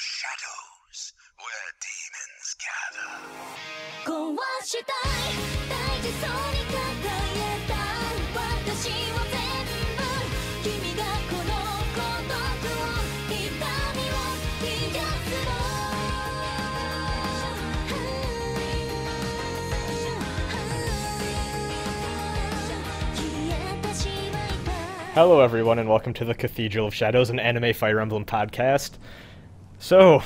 shadows, where demons gather. 壊したい大事そうに抱えた私を全部君がこの孤独を痛みを癒すの消えてしまいたい Hello, everyone, and welcome to the Cathedral of Shadows, an anime Fire Emblem podcast. So,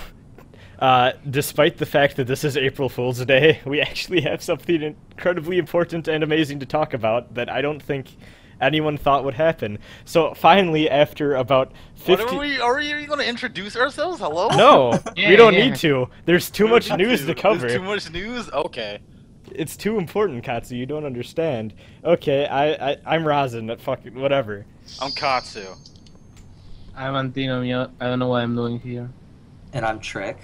uh, despite the fact that this is April Fool's Day, we actually have something incredibly important and amazing to talk about that I don't think anyone thought would happen. So, finally, after about What 50. are we? Are we going to introduce ourselves? Hello? No, we don't yeah. need to. There's too much news to There's cover. too much news. Okay. It's too important, Katsu. You don't understand. Okay, I, I I'm Razin. That fucking whatever. I'm Katsu. I'm Antino I don't know what I'm doing here. And I'm Trick.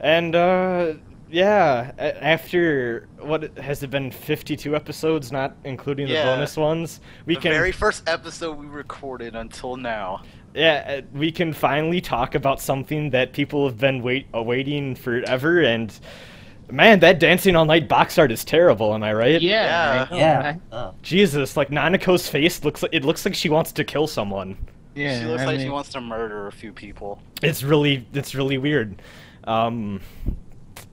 And uh yeah, after what has it been 52 episodes not including the bonus ones, we the can very first episode we recorded until now. yeah, uh, we can finally talk about something that people have been wait awaiting forever and man, that dancing all night box art is terrible, am I right? Yeah. Yeah. Yeah. Oh. Jesus, like Nanako's face looks like it looks like she wants to kill someone. Yeah. she looks I like she wants to murder a few people. It's really it's really weird. Um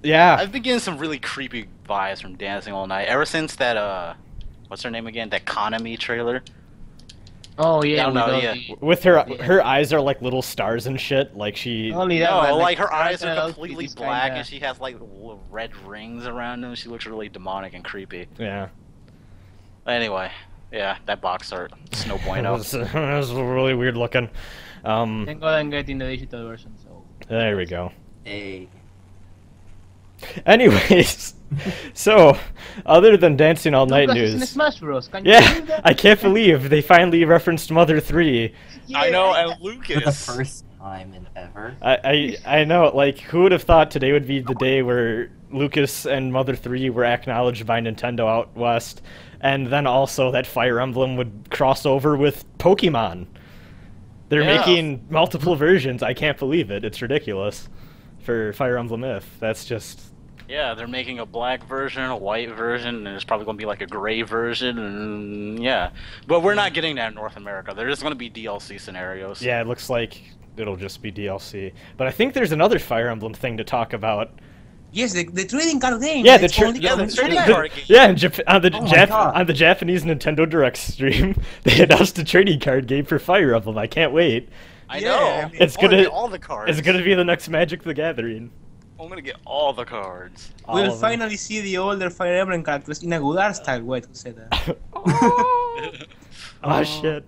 yeah. I've been getting some really creepy vibes from Dancing All Night ever since that uh, what's her name again? That Kanami trailer. Oh yeah. Yeah, with no, all yeah. the- with her Yeah. her eyes are like little stars and shit. Like she Only that. No, but, like her eyes are completely black kinda- and she has like red rings around them. She looks really demonic and creepy. yeah. Anyway, yeah, that box art, it's no It bueno. was, it was really weird looking. Um, Thank God I'm getting the digital version. So. there we go. A. Anyways, so other than dancing all night Lucas in news, Smash Bros. Can you yeah, that? I can't believe they finally referenced Mother Three. I know, and Lucas. For the Lucas. first time in ever. I, I I know, like, who would have thought today would be the day where Lucas and Mother 3 were acknowledged by Nintendo out west, and then also that Fire Emblem would cross over with Pokemon. They're Yeah. making multiple versions. I can't believe it. It's ridiculous for Fire Emblem If. That's just. Yeah, they're making a black version, a white version, and it's probably going to be like a gray version, and yeah. But we're not getting that in North America. They're just going to be DLC scenarios. Yeah, it looks like it'll just be DLC. But I think there's another Fire Emblem thing to talk about. Yes, the, the trading card game. Yeah, the tra- only yeah, the trading card game. yeah, in Jap- on the Oh Jap- on the Japanese Nintendo Direct stream, they announced a trading card game for Fire Emblem. I can't wait. I Yeah, know. I mean- It's gonna- get all the cards. It's gonna be the next Magic the Gathering. I'm gonna get all the cards. All We'll of them. finally see the older Fire Emblem characters in a good art style. Wait, who said that? oh shit.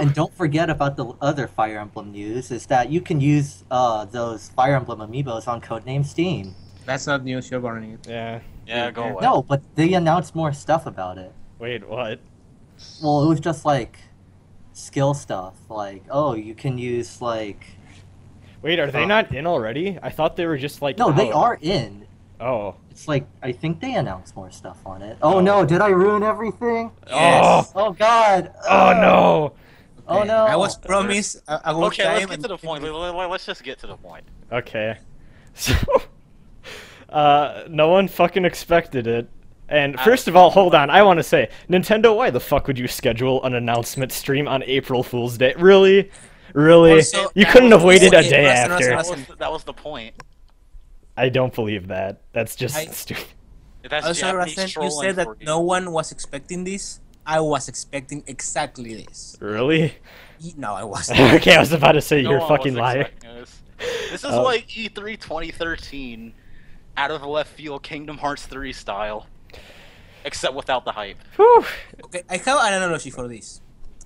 And don't forget about the other Fire Emblem news is that you can use uh, those Fire Emblem amiibos on Codename Steam. That's not news. You're burning it. Yeah. yeah, go away. No, but they announced more stuff about it. Wait, what? Well, it was just like skill stuff. Like, oh, you can use like. Wait, are they Uh, not in already? I thought they were just like. No, they are in. Oh. It's like I think they announced more stuff on it. Oh no, did I ruin everything? Oh. Oh god. Oh Ugh. no. Oh no. I was promised a, a good Okay, time. let's get to the point. Let- let- Let's just get to the point. Okay. So. Uh, no one fucking expected it. And first of all, hold on. I want to say, Nintendo, why the fuck would you schedule an announcement stream on April Fool's Day? Really? Really? Also, you couldn't have waited a day Russell, after. That Russell, was, that was the point. I don't believe that. That's just I- stupid. That's Also, Japanese Rasen, you said that you. no one was expecting this. I was expecting exactly this. Really? No, I wasn't. okay, I was about to say No you're a one fucking was liar. expecting this. This is Oh. like E E3 2013, out of the left field, Kingdom Hearts 3 style, except without the hype. Whew. okay, I have an analogy for this.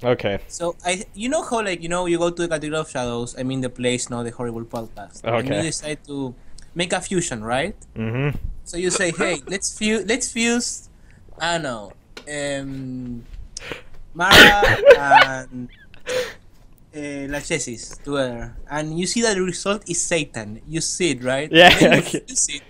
Okay. So I, you know how like you know you go to the Cathedral of Shadows. I mean the place, no, the horrible podcast. Okay. And you decide to make a fusion, right? Mm-hmm. So you say, hey, let's fuse, let's fuse, I don't know, um, Mara and uh, Lachesis together, and you see that the result is Satan. You see it, right? Yeah, Then you okay. fuse it,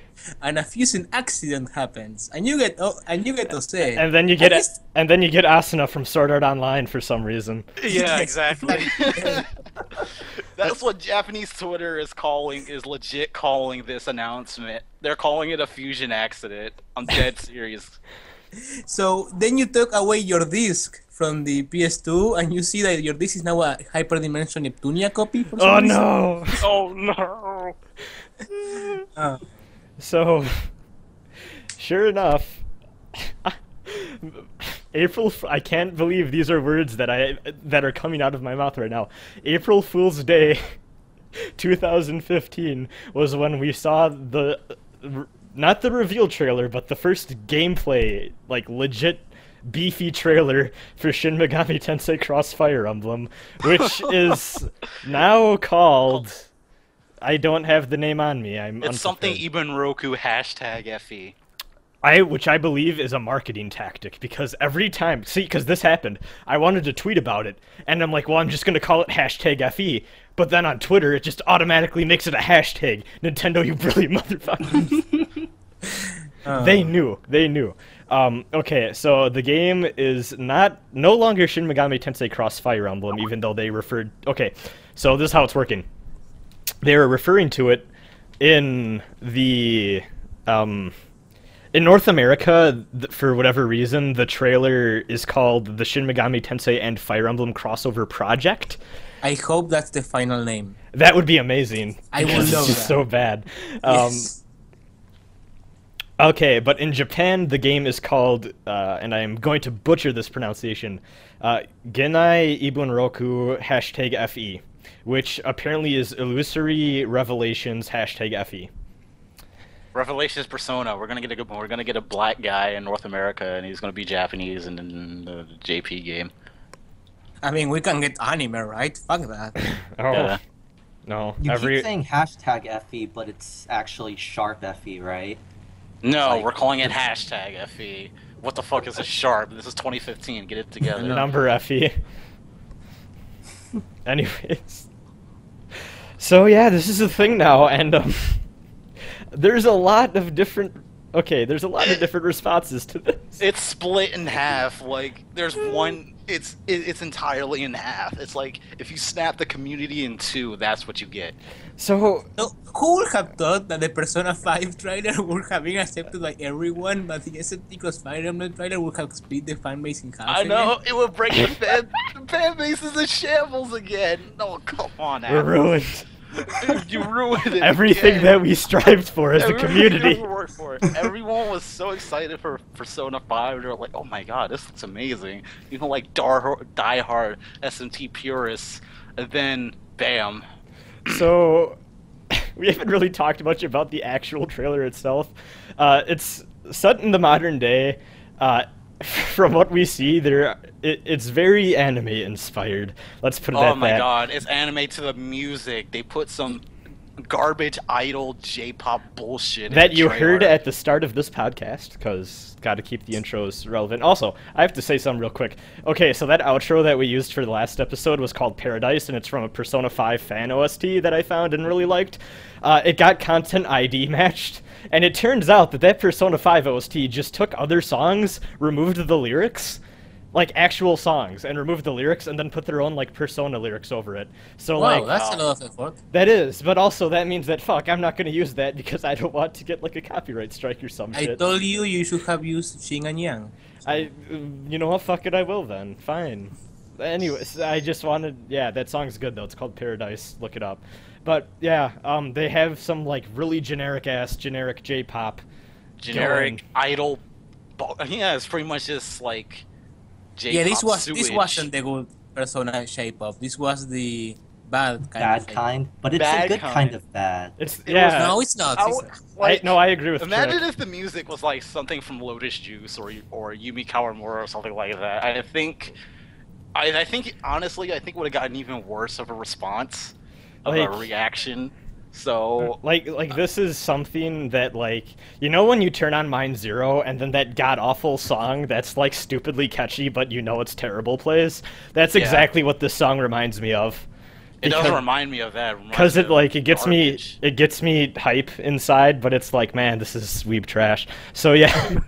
and a fusing accident happens, and you get oh, and you get to say, And then you get I and then you get Asuna from Sword Art Online for some reason. Yeah, exactly. That's what Japanese Twitter is calling is legit calling this announcement. They're calling it a fusion accident. I'm dead serious. So then you took away your disc from the PS2, and you see that your disc is now a Hyperdimension Neptunia copy. For some Oh reason? no! Oh no. Uh, So, sure enough, April. I can't believe these are words that I that are coming out of my mouth right now. April Fool's Day, 2015 was when we saw the not the reveal trailer, but the first gameplay, like legit beefy trailer for Shin Megami Tensei Crossfire Emblem, which is now called. I don't have the name on me. I'm It's something. Ibun Roku hashtag. FE. I, which I believe is a marketing tactic because every time, see, because this happened, I wanted to tweet about it, and I'm like, well, I'm just gonna call it hashtag FE, but then on Twitter it just automatically makes it a hashtag. Nintendo, you brilliant motherfuckers. They knew. They knew. Um, okay, so the game is not no longer Shin Megami Tensei Crossfire Emblem, even though they referred. Okay, so this is how it's working. They were referring to it in the um, in North America, th- for whatever reason, the trailer is called the Shin Megami Tensei and Fire Emblem crossover project. I hope that's the final name. That would be amazing. I would because love it's just that. so bad. Um, yes. Okay, but in Japan, the game is called, uh, and I am going to butcher this pronunciation, uh, Genai Ibun Roku hashtag FE, which apparently is Illusory Revelations hashtag E. FE. Revelations Persona. We're gonna get a good one. We're gonna get a black guy in North America, and he's gonna be Japanese in, in the JP game. I mean, we can get anime, right? Fuck that. Oh, Yeah. no. You Every keep saying hashtag FE, but it's actually sharp FE, right? No, Like- we're calling it hashtag FE. What the fuck is a sharp? This is 2015. Get it together. number FE. Anyways. So yeah, this is a thing now, and um, there's a lot of different. Okay, there's a lot of different responses to this. It's split in half. Like there's one. It's it, it's entirely in half. It's like if you snap the community in two, that's what you get. So So, who would have thought that the Persona 5 trailer would have been accepted by everyone, but the SMT Cross Fire Emblem trailer would have split the fan base in half? I again? know it would break the fan. the fan base is in shambles again. No, come on, we're Adam. ruined. you ruined it. Everything again. that we strived for as a community. worked for. Everyone was so excited for Persona 5. They were like, oh my god, this looks amazing. You know, like dar- diehard SMT purists. And then, bam. So, we haven't really talked much about the actual trailer itself. Uh, it's set in the modern day. Uh, from what we see, there it, it's very anime inspired. Let's put it Oh my that. god, it's anime to the music. They put some garbage idol J-pop bullshit That you heard at the start of this podcast, because got to keep the intros relevant. Also, I have to say something real quick. Okay, so that outro that we used for the last episode was called Paradise, and it's from a Persona 5 fan OST that I found and really liked. Uh, it got content ID matched, and it turns out that that Persona 5 OST just took other songs, removed the lyrics, like actual songs, and removed the lyrics, and then put their own like Persona lyrics over it. So Wow, like that's a lot of effort. that is, but also that means that fuck, I'm not gonna use that because I don't want to get like a copyright strike or some I shit. told you you should have used Xing and Yang. I, mm, you know what? Fuck it, I will then. Fine. Anyways, I just wanted, yeah, that song's good though. It's called Paradise. Look it up. But yeah, um, they have some like really generic ass generic J-pop. generic going. idol. bu- Yeah, it's pretty much just like J-pop yeah, this was this wasn't the good Persona shape of This was the bad kind. Bad of kind, but it's Bad a good kind. kind of bad. It's It yeah. No, it's not. I It's not. like, I, no, I agree with Imagine Trick. if the music was like something from Lotus Juice or or Yumi Kawamura or something like that. I think, I, I think honestly, I think would have gotten even worse of a response, of a reaction. So Like like this is something that like you know when you turn on Mind Zero and then that god awful song that's like stupidly catchy but you know it's terrible plays. That's Yeah. exactly what this song reminds me of. it does remind me of that. because it like it gets garbage. me it gets me hype inside but it's like man this is weeb trash so yeah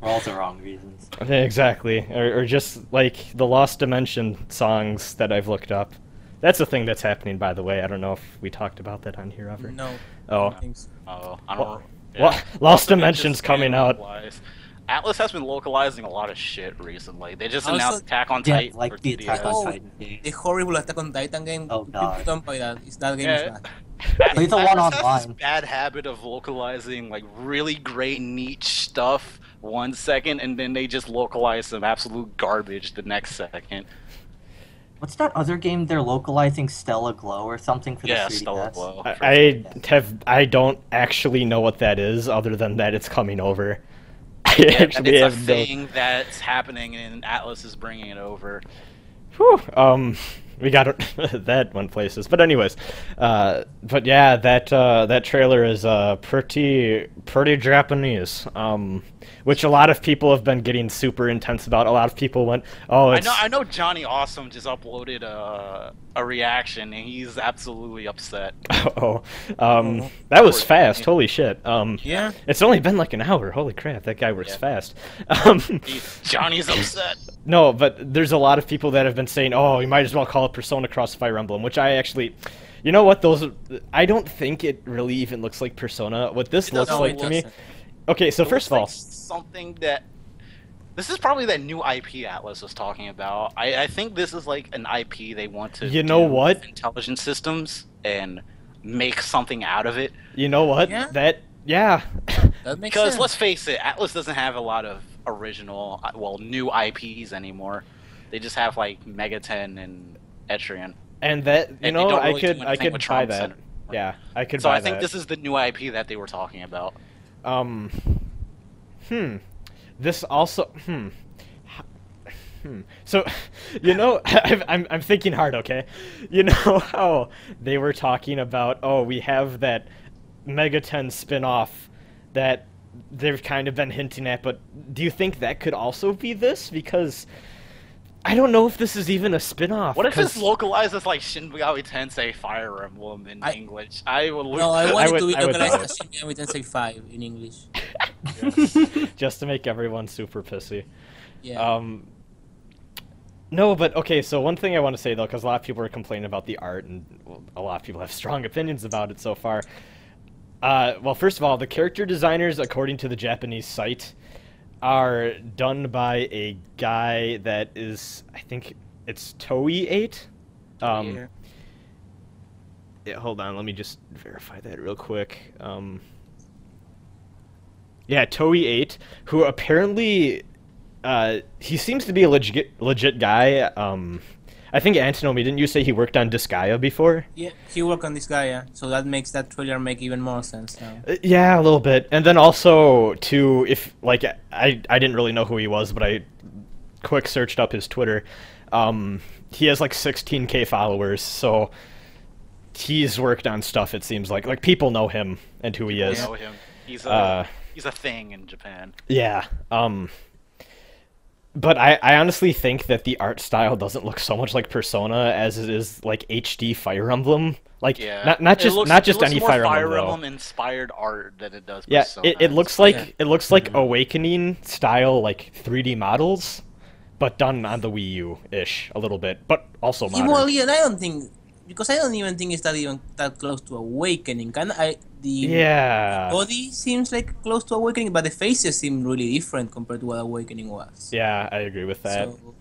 For all the wrong reasons. exactly or, or just like the lost dimension songs that i've looked up That's a thing that's happening, by the way. I don't know if we talked about that on here ever. No. Oh, I so. Oh, I don't. Well, yeah. well, Lost Dimensions coming out. localized. Atlus has been localizing a lot of shit recently. They just Also- announced Attack on Yeah, Titan like the Attack on Oh. Titan game. The horrible Attack on Titan game. Oh, people God. don't play that. Is that game Yeah. is bad. Play the one Atlus has online. this bad habit of localizing like really great niche stuff one second, and then they just localize some absolute garbage the next second. What's that other game they're localizing? Stella Glow or something for Yeah, the 3DS? Stellar Glow. I, I have I don't actually know what that is, other than that it's coming over. I Yeah, actually it's a have no. thing that's happening, and Atlus is bringing it over. Whew, um, we got that went places. But anyways, uh, but yeah, that uh, that trailer is uh, pretty pretty Japanese. Um, which a lot of people have been getting super intense about. A lot of people went, "Oh, I know, I know. Johnny Awesome just uploaded a a reaction, and he's absolutely upset. oh, um, that was fast. Holy shit. Um, Yeah. it's only been like an hour. Holy crap, that guy works Yeah. fast. Um, Johnny's upset. No, but there's a lot of people that have been saying, "Oh, you might as well call it Persona Cross Fire Emblem," which I actually, you know what? Those I don't think it really even looks like Persona. What this It looks like to me. Like- Okay, so It first of looks all, like something that this is probably that new IP Atlus was talking about. I, I think this is like an IP they want to. You know do what? with Intelligent systems and make something out of it. you know what? Yeah. That yeah, That makes Because sense. let's face it, Atlus doesn't have a lot of original, uh, well, new IPs anymore. They just have like Megaten and Etrian. and that you And know don't I could I could with buy that. Center. Yeah, I could So buy I think that. this is the new IP that they were talking about. Um, hmm. This also, hmm. Hmm. So, you know, I've, I'm I'm thinking hard. Okay, you know how they were talking about? Oh, we have that Mega Ten spin-off that they've kind of been hinting at. But do you think that could also be this? Because I don't know if this is even a spin-off. What if it's 'cause- localized as like Shin Megami Tensei Fire Emblem in I- English? I would. No, I want it to be I would localized buy as Shin Megami Tensei 5 in English. just to make everyone super pissy? Yeah. Um, no, but okay. So one thing I want to say though, because a lot of people are complaining about the art, and a lot of people have strong opinions about it so far. Uh, well, first of all, the character designers, according to the Japanese site, are done by a guy that is, I think it's toi8. Um, Yeah. yeah, hold on, let me just verify that real quick. Um, yeah, toi8, who apparently, uh, he seems to be a legit legit guy. Um, I think Antinomy, didn't you say he worked on Disgaea before? yeah, he worked on Disgaea, yeah. So that makes that trailer make even more sense now. Uh, Yeah, a little bit. And then also to if like I I didn't really know who he was, but I quick searched up his Twitter. Um, he has like 16k followers, so he's worked on stuff. It seems like like people know him and who he I is. know him. He's a Uh, he's a thing in Japan. Yeah. Um but I, I honestly think that the art style doesn't look so much like Persona as it is like HD Fire Emblem. Like Yeah, not not It just looks- not it just looks any more Fire, Fire Emblem. Emblem inspired art that it does. Yeah, it, it looks like Yeah. it looks like mm-hmm. Awakening style like 3D models, but done on the Wii U ish a little bit, but also Yeah, modern. well, yeah, and I don't think because I don't even think it's that even that close to awakening. Kind of, I the yeah, body seems like close to awakening, but the faces seem really different compared to what awakening was. yeah, I agree with that. So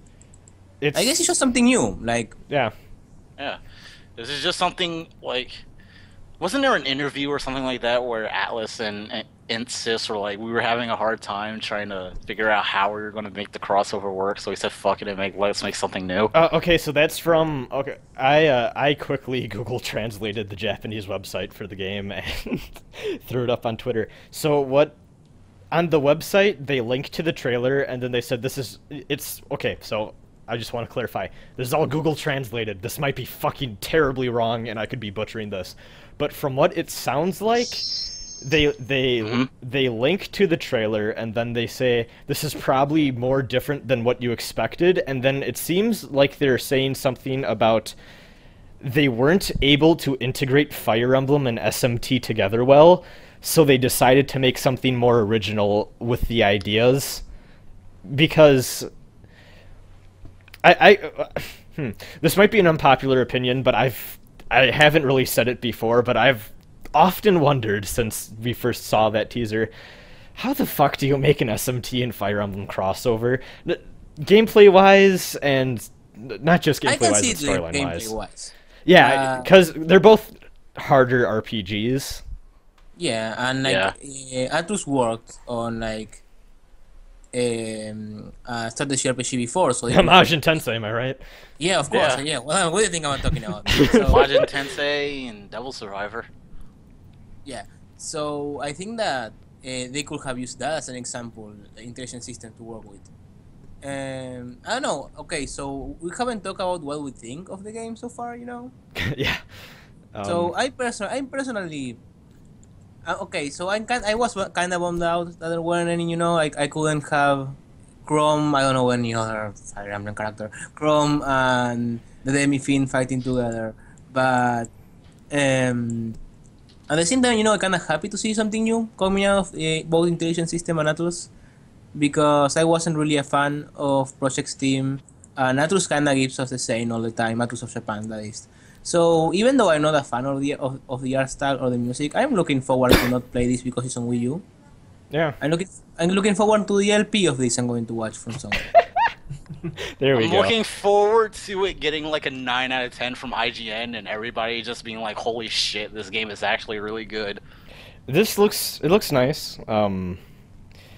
it's I guess it's just something new. Like yeah, Yeah, this is just something like. Wasn't there an interview or something like that where Atlus and, and were like, we were having a hard time trying to figure out how we were going to make the crossover work, so we said, "Fuck it and make let's make something new." Uh, okay, so that's from okay. I uh, I quickly Google translated the Japanese website for the game and threw it up on Twitter. So what on the website they link to the trailer and then they said this is it's okay. So I just want to clarify. This is all Google translated. This might be fucking terribly wrong and I could be butchering this. But from what it sounds like, they they Mhm. they link to the trailer and then they say this is probably more different than what you expected and then it seems like they're saying something about they weren't able to integrate Fire Emblem and SMT together well, so they decided to make something more original with the ideas because I, I Hmm. This might be an unpopular opinion, but I've I haven't really said it before, but I've often wondered since we first saw that teaser, how the fuck do you make an SMT and Fire Emblem crossover? N- Gameplay wise, and not just gameplay wise, but storyline wise. wise. Yeah, Uh, because they're both harder RPGs. Yeah, and like Yeah. uh, Atlus worked on like um uh strategy RPG before, so they could- Majin Tensei, am I right? yeah, of course, Yeah. yeah. Well, what do you think I'm talking about? So, Majin Tensei and Devil Survivor. yeah, so I think that uh, they could have used that as an example, the integration system to work with. Um, I don't know. Okay, so we haven't talked about what we think of the game so far, you know. yeah. Um, so I person I'm personally uh, okay. So I can I was kind of bummed out that there weren't any. You know, like I couldn't have Chrom. I don't know any other Fire Emblem character. Chrom and the Demi Fiend fighting together, but um. At the same time, you know, I'm kind of happy to see something new coming out of uh, both Intelligent System and Atlus, because I wasn't really a fan of Project Steam. And Atlus kind of gives us the same all the time. Atlus of Japan, that is. So even though I'm not a fan of the of, of the art style or the music, I'm looking forward to not play this because it's on Wii U. yeah, I'm looking I'm looking forward to the LP of this I'm going to watch from somewhere. there we go I'm go. looking forward to it getting like a 9 out of 10 from IGN and everybody just being like, holy shit, this game is actually really good. This looks it looks nice. Um,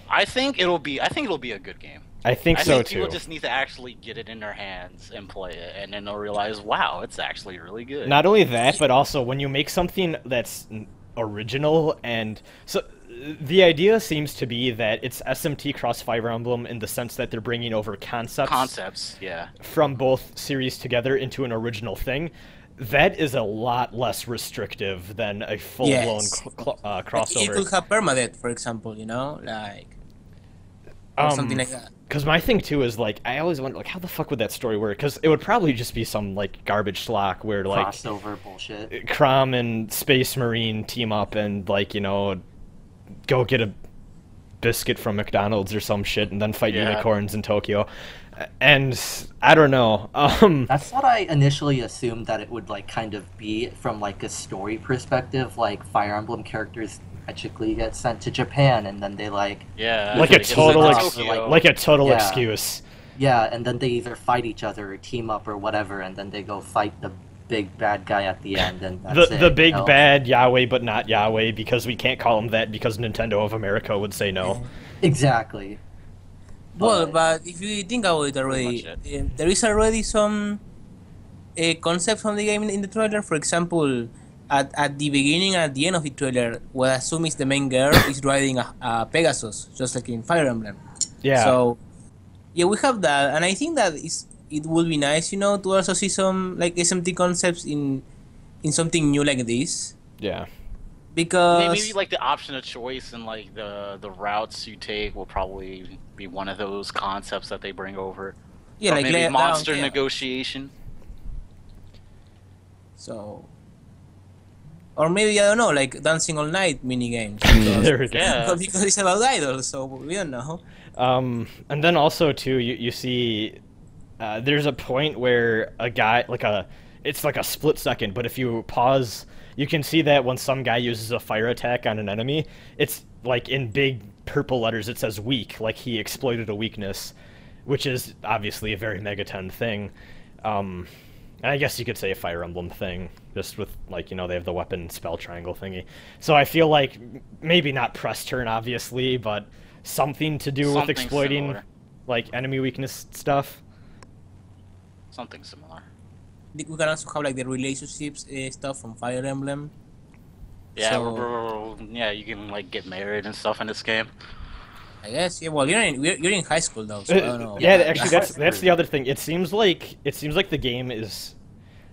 I think it'll be I think it'll be a good game. I think I so think too. people just need to actually get it in their hands and play it, and then they'll realize, wow, it's actually really good. Not only that, but also when you make something that's original and so the idea seems to be that it's SMT cross Fire Emblem in the sense that they're bringing over concepts concepts, yeah. from both series together into an original thing. That is a lot less restrictive than a full blown Yes. cl- cl- uh, Like, crossover. it could have permadeath, for example, you know, like or Um, something like that. Because my thing too is like I always wonder like how the fuck would that story work? Because it would probably just be some like garbage schlock where like crossover bullshit. Chrom and Space Marine team up and like you know go get a biscuit from McDonald's or some shit and then fight Yeah. unicorns in Tokyo. And I don't know. Um, That's what I initially assumed that it would like kind of be from like a story perspective. Like Fire Emblem characters magically get sent to Japan, and then they like Yeah. like a total ex- Tokyo. like a total Yeah. excuse. yeah, and then they either fight each other or team up or whatever, and then they go fight the big bad guy at the end, and that's The it, the you big know? bad Yahweh but not Yahweh because we can't call him that because Nintendo of America would say no. Exactly. Well, But- but if you think about it already, Pretty um, there is already some uh, concept from the game in, in the trailer. For example, at, at the beginning and at the end of the trailer, what I assume is the main girl is riding a, a Pegasus, just like in Fire Emblem. Yeah. So, yeah, we have that, and I think that is it would be nice, you know, to also see some like SMT concepts in in something new like this yeah. because Maybe like the option of choice and like the the routes you take will probably be one of those concepts that they bring over. yeah, Or like maybe monster down, yeah. negotiation. So, or maybe I don't know, like dancing all night mini games. there we. Yeah. because it's about idols, so we don't know. Um, and then also too, you you see, uh, there's a point where a guy like a, it's like a split second, but if you pause, you can see that when some guy uses a fire attack on an enemy, it's like in big purple letters it says weak, like he exploited a weakness, which is obviously a very Megaten thing. Um, and I guess you could say a Fire Emblem thing, just with like you know they have the weapon spell triangle thingy. So I feel like maybe not press turn obviously, but something to do with exploiting similar. like enemy weakness stuff. Something similar. We can also have like the relationships uh, stuff from Fire Emblem. Yeah, So- we're- we're- yeah, you can like get married and stuff in this game. I guess. Yeah. Well, you're in you're, you're in high school though, so I don't know. Uh, yeah, Yeah, actually, that's that's that's the other thing. It seems like it seems like the game is y-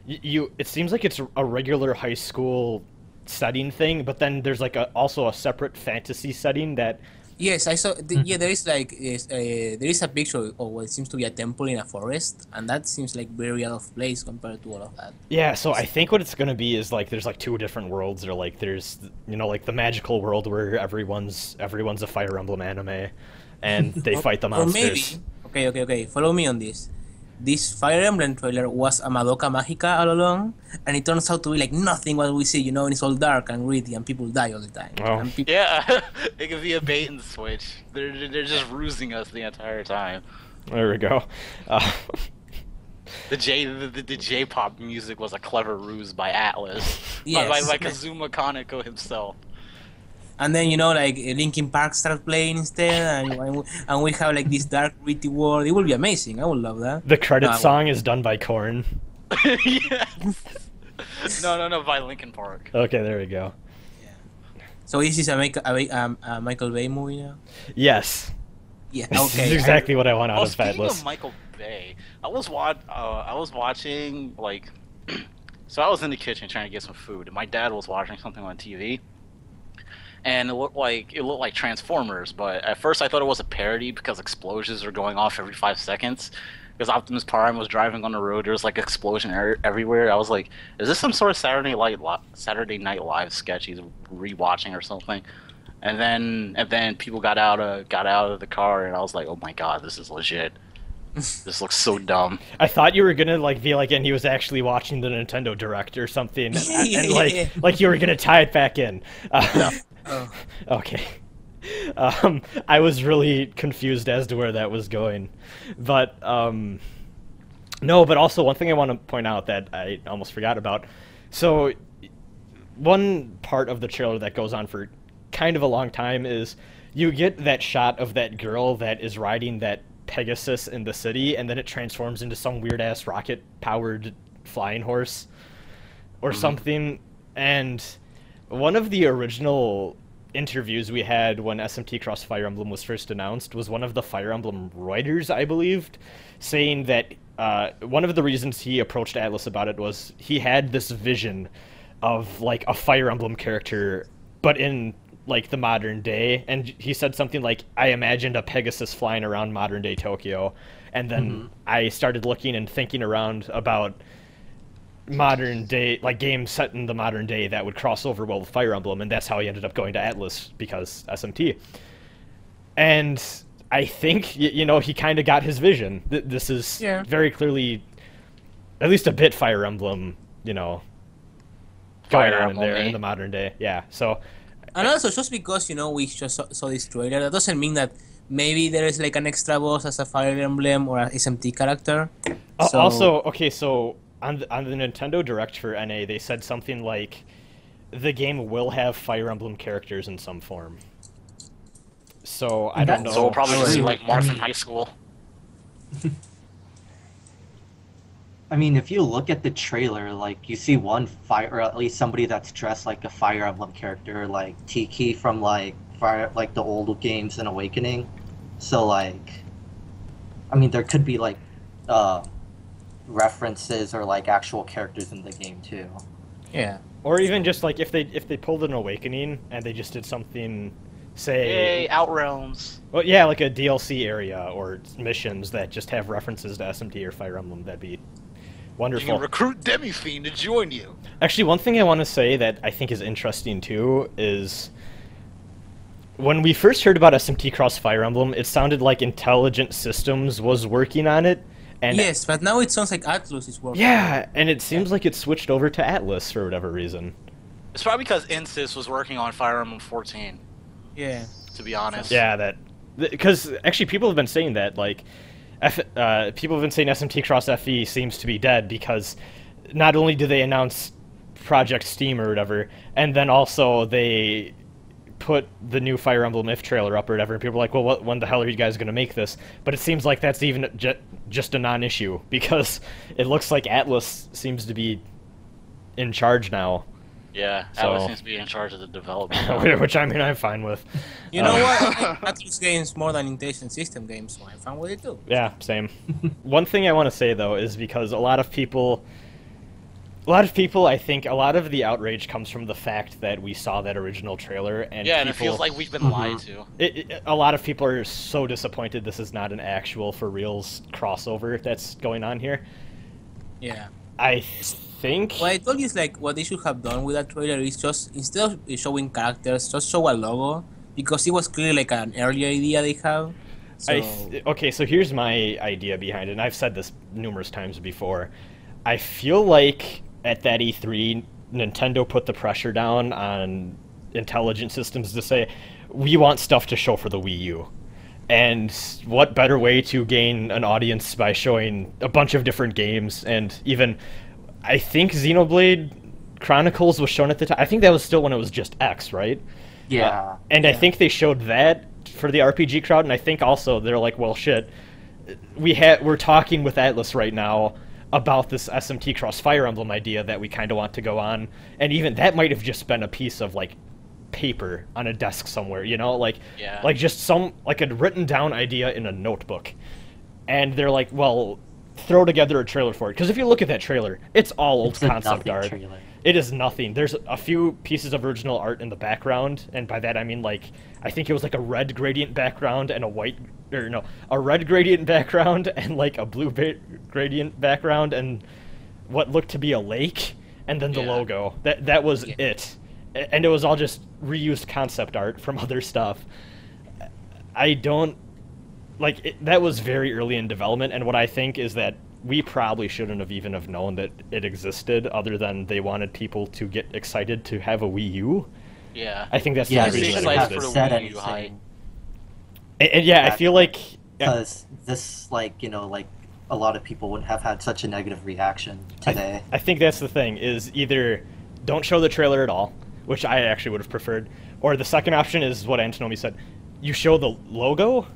you. It seems like it's a regular high school setting thing, but then there's like a also a separate fantasy setting that Yes, I saw. The, yeah, there is like is, uh, there is a picture of what seems to be a temple in a forest, and that seems like very out of place compared to all of that. Yeah, so I think what it's gonna be is like there's like two different worlds, or like there's you know like the magical world where everyone's everyone's a Fire Emblem anime, and they fight the monsters. Or maybe. Okay, okay, okay. Follow me on this. This Fire Emblem trailer was a Madoka Magica all along, and it turns out to be like nothing what we see, you know, and it's all dark and gritty, and people die all the time. Oh. And peop- Yeah, it could be a bait and switch. They're they're just rusing us the entire time. There we go. Uh, The J the, the, the J-pop music was a clever ruse by Atlus, by, by, by Kazuma Kaneko himself. And then you know, like uh, Linkin Park start playing instead, and, and we- have like this dark, gritty world. It will be amazing. I would love that. the credit Uh, song is done by Korn. yes. No, no, no, by Linkin Park. Okay, there we go. Yeah. So this is a, Michael, a, Ba- um, a Michael Bay movie now. Yes. Yeah. This Okay. is exactly what I want out Oh, of speaking Atlus. of Michael Bay, I was wa- uh, I was watching like, so I was in the kitchen trying to get some food, and my dad was watching something on TV, and it looked like it looked like Transformers, but at first I thought it was a parody because explosions are going off every five seconds. Because Optimus Prime was driving on the road, there was like explosion er- everywhere. I was like, "Is this some sort of Saturday Night Li- Saturday Night Live sketch he's rewatching or something?" And then and then people got out of got out of the car, and I was like, "Oh my god, this is legit." this looks so dumb. I thought you were gonna like be like, and he was actually watching the Nintendo Direct or something, and, and, like like you were gonna tie it back in. Uh, Oh. Okay. Um, I was really confused as to where that was going, but um, no. But also one thing I want to point out that I almost forgot about. So one part of the trailer that goes on for kind of a long time is you get that shot of that girl that is riding that Pegasus in the city, and then it transforms into some weird ass rocket powered flying horse or something. And one of the original interviews we had when SMT Cross Fire Emblem was first announced was one of the Fire Emblem writers, I believed, saying that uh, one of the reasons he approached Atlus about it was he had this vision of like a Fire Emblem character, but in like the modern day. And he said something like, "I imagined a Pegasus flying around modern day Tokyo," and then mm-hmm. I started looking and thinking around about modern day like games set in the modern day that would cross over well with Fire Emblem, and that's how he ended up going to Atlus because SMT. And I think you know he kind of got his vision. This is Yeah. very clearly, at least a bit Fire Emblem, you know, going Fire on in there in the modern day. Yeah. So And also, just because you know we just saw, saw this trailer, that doesn't mean that maybe there is like an extra boss as a Fire Emblem or a SMT character. Uh, So- Also, okay, so on the, on the Nintendo Direct for NA, they said something like the game will have Fire Emblem characters in some form. So I don't know. So we'll probably see like Marth I in high school. I mean, if you look at the trailer, like you see one fire, or at least somebody that's dressed like a Fire Emblem character, like Tiki from like Fire, like the old games and Awakening. So like, I mean, there could be like uh, references or like actual characters in the game too. Yeah. Or even just like if they if they pulled an Awakening and they just did something, say, Hey, Outrealms. well, yeah, like a DLC area or missions that just have references to SMT or Fire Emblem, that'd be You wonderful. can recruit Demi Fiend to join you. Actually, one thing I want to say that I think is interesting too is when we first heard about SMT Cross Fire Emblem, it sounded like Intelligent Systems was working on it, and yes, but now it sounds like Atlus is working. yeah, and it seems like it switched over to Atlus for whatever reason. It's probably because IntSys was working on Fire Emblem 14. Yeah. To be honest. Yeah, that because actually people have been saying that like, F, uh, people have been saying SMT Cross FE seems to be dead because not only do they announce Project Steam or whatever, and then also they put the new Fire Emblem If trailer up or whatever, and people are like, well, what, when the hell are you guys going to make this? But it seems like that's even ju- just a non-issue because it looks like Atlus seems to be in charge now, Yeah, So- Atlus seems to be in charge of the development. which I mean I'm fine with. You know Uh, what? I like games more than Intelligent System games, so I'm fine with it too. Yeah, same. One thing I want to say though is because a lot of people, a lot of people, I think a lot of the outrage comes from the fact that we saw that original trailer and yeah, and it feels like we've been Mhm. lied to. it, it- a lot of people are so disappointed this is not an actual for reals crossover that's going on here. Yeah. I think What I told you is like what they should have done with that trailer is just instead of uh, showing characters, just show a logo because it was clearly like an earlier idea they have. So I th- okay, so here's my idea behind it, and I've said this numerous times before. I feel like at that E3, Nintendo put the pressure down on intelligent systems to say, we want stuff to show for the Wii U. And what better way to gain an audience by showing a bunch of different games and even I think Xenoblade Chronicles was shown at the time. I think that was still when it was just X, right? Yeah. Uh, and I think they showed that for the RPG crowd, and I think also they're like, well, shit, we had we're talking with Atlus right now about this SMT Cross Fire Emblem idea that we kind of want to go on, and even that might have just been a piece of like paper on a desk somewhere, you know, like Yeah. like just some like a written down idea in a notebook, and they're like, well, throw together a trailer for it, because if you look at that trailer, it's all old It's concept art. trailer. It is nothing. There's a few pieces of original art in the background, and by that I mean like I think it was like a red gradient background and a white or no, a red gradient background and like a blue ba- gradient background and what looked to be a lake and then the Yeah. logo. That that was Yeah. it. A- And it was all just reused concept art from other stuff. I don't like it, that was very early in development and what i think is that we probably shouldn't have even have known that it existed other than they wanted people to get excited to have a wii u Yeah. i think that's Yeah, the they only reason it for have the Wii U hype. anything. and, and yeah i feel like Because this, like, you know, like, a lot of people wouldn't have had such a negative reaction today. I think that's the thing is either don't show the trailer at all, which I actually would have preferred, or the second option is what Antinomy said. You show the logo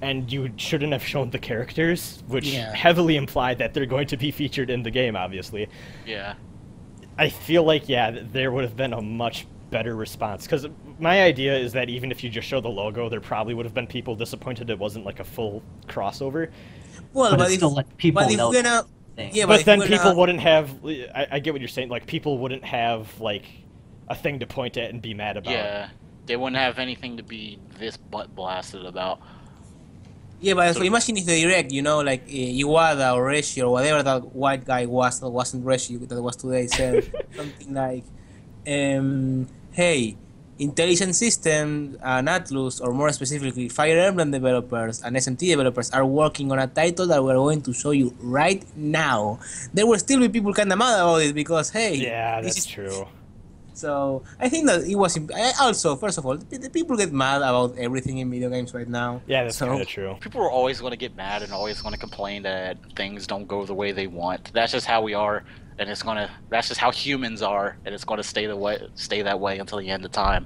and you shouldn't have shown the characters, which Yeah. heavily imply that they're going to be featured in the game obviously. Yeah. I feel like yeah, there would have been a much better response cuz my idea is that even if you just show the logo, there probably would have been people disappointed it wasn't like a full crossover. well, But but, it's if, still like people but know we're gonna, yeah, but, but if then people gonna- wouldn't have I, I get what you're saying like people wouldn't have like a thing to point at and be mad about Yeah. They wouldn't have anything to be this butt blasted about. Yeah, but So- so imagine if the direct, you know, like uh, Iwata or Reggie or whatever that white guy was that wasn't Reggie that was today said something like, um, "Hey, intelligent system and Atlus, or more specifically, Fire Emblem developers and SMT developers are working on a title that we're going to show you right now." There will still be people kind of mad about it because hey, yeah that's is true So I think that it was also first of all, the the people get mad about everything in video games right now. yeah that's So- kind of true People are always going to get mad and always going to complain that things don't go the way they want. That's just how we are, and it's gonna. That's just how humans are, and it's going to stay the way, stay that way until the end of time.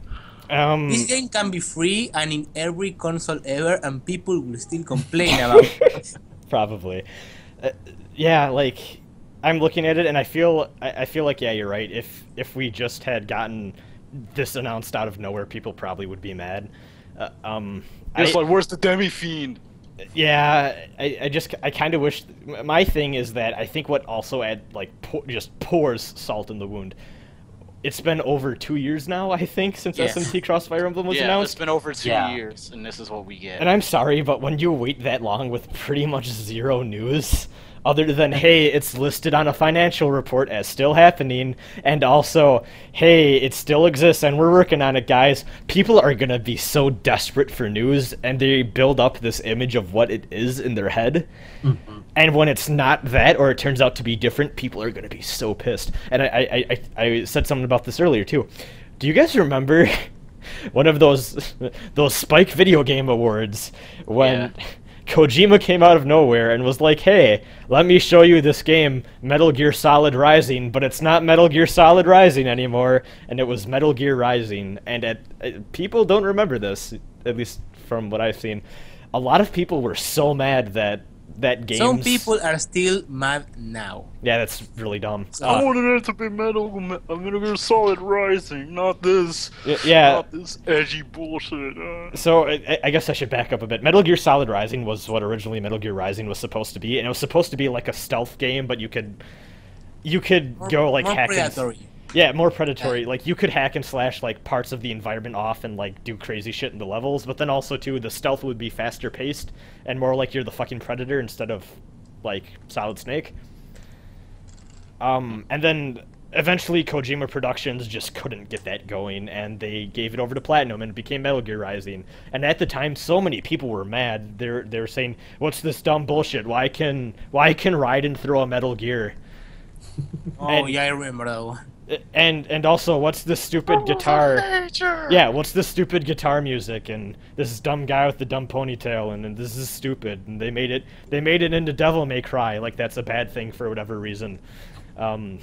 um This game can be free and in every console ever, and people will still complain about it. probably uh, yeah like i'm looking at it and i feel I, I feel like yeah you're right if if we just had gotten this announced out of nowhere people probably would be mad uh, um I- It's like, where's the demi fiend? Yeah, I, I just I kind of wish. My thing is that I think what also add like pour, just pours salt in the wound. It's been over two years now, I think, since Yeah. SMT Crossfire Emblem was Yeah, announced. it's been over two Yeah. years, and this is what we get. And I'm sorry, but when you wait that long with pretty much zero news, other than hey, it's listed on a financial report as still happening, and also hey, it still exists and we're working on it, guys. People are gonna be so desperate for news, and they build up this image of what it is in their head. Mm-hmm. And when it's not that, or it turns out to be different, people are gonna be so pissed. And I, I, I, I said something about this earlier too. Do you guys remember one of those those Spike Video Game Awards when Kojima came out of nowhere and was like, "Hey, let me show you this game, Metal Gear Solid Rising, but it's not Metal Gear Solid Rising anymore, and it was Metal Gear Rising." And at, uh, people don't remember this, at least from what I've seen. A lot of people were so mad that that game. Some people are still mad now. Yeah, that's really dumb. So- Uh, wanted it to be Metal, Metal Gear Solid Rising, not this. y- yeah, this edgy bullshit. Uh. So I, I guess I should back up a bit. Metal Gear Solid Rising was what originally Metal Gear Rising was supposed to be, and it was supposed to be like a stealth game, but you could you could More- go like more hack predatory. and yeah, more predatory. Like you could hack and slash like parts of the environment off and like do crazy shit in the levels, but then also too the stealth would be faster paced and more like you're the fucking predator instead of like Solid Snake. Um, and then eventually Kojima Productions just couldn't get that going, and they gave it over to Platinum, and it became Metal Gear Rising. And at the time, so many people were mad. They're they're saying, "What's this dumb bullshit? Why can why can Raiden throw a Metal Gear?" Oh And- yeah, I remember that one. And and also, what's this stupid guitar? Yeah, what's this stupid guitar music and this dumb guy with the dumb ponytail and, and this is stupid and they made it they made it into Devil May Cry like that's a bad thing for whatever reason. Um,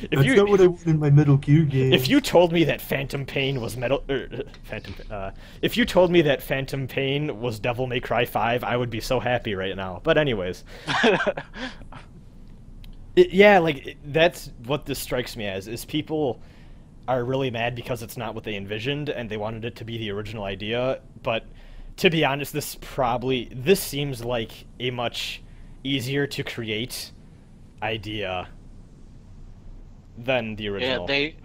if That's you not what I want in my Metal Gear game. if you told me that Phantom Pain was metal er, Phantom uh, if you told me that Phantom Pain was Devil May Cry 5, I would be so happy right now. But anyways, it, yeah, like it, that's what this strikes me as is people are really mad because it's not what they envisioned and they wanted it to be the original idea, but to be honest, this probably this seems like a much easier to create idea than the original. Yeah, they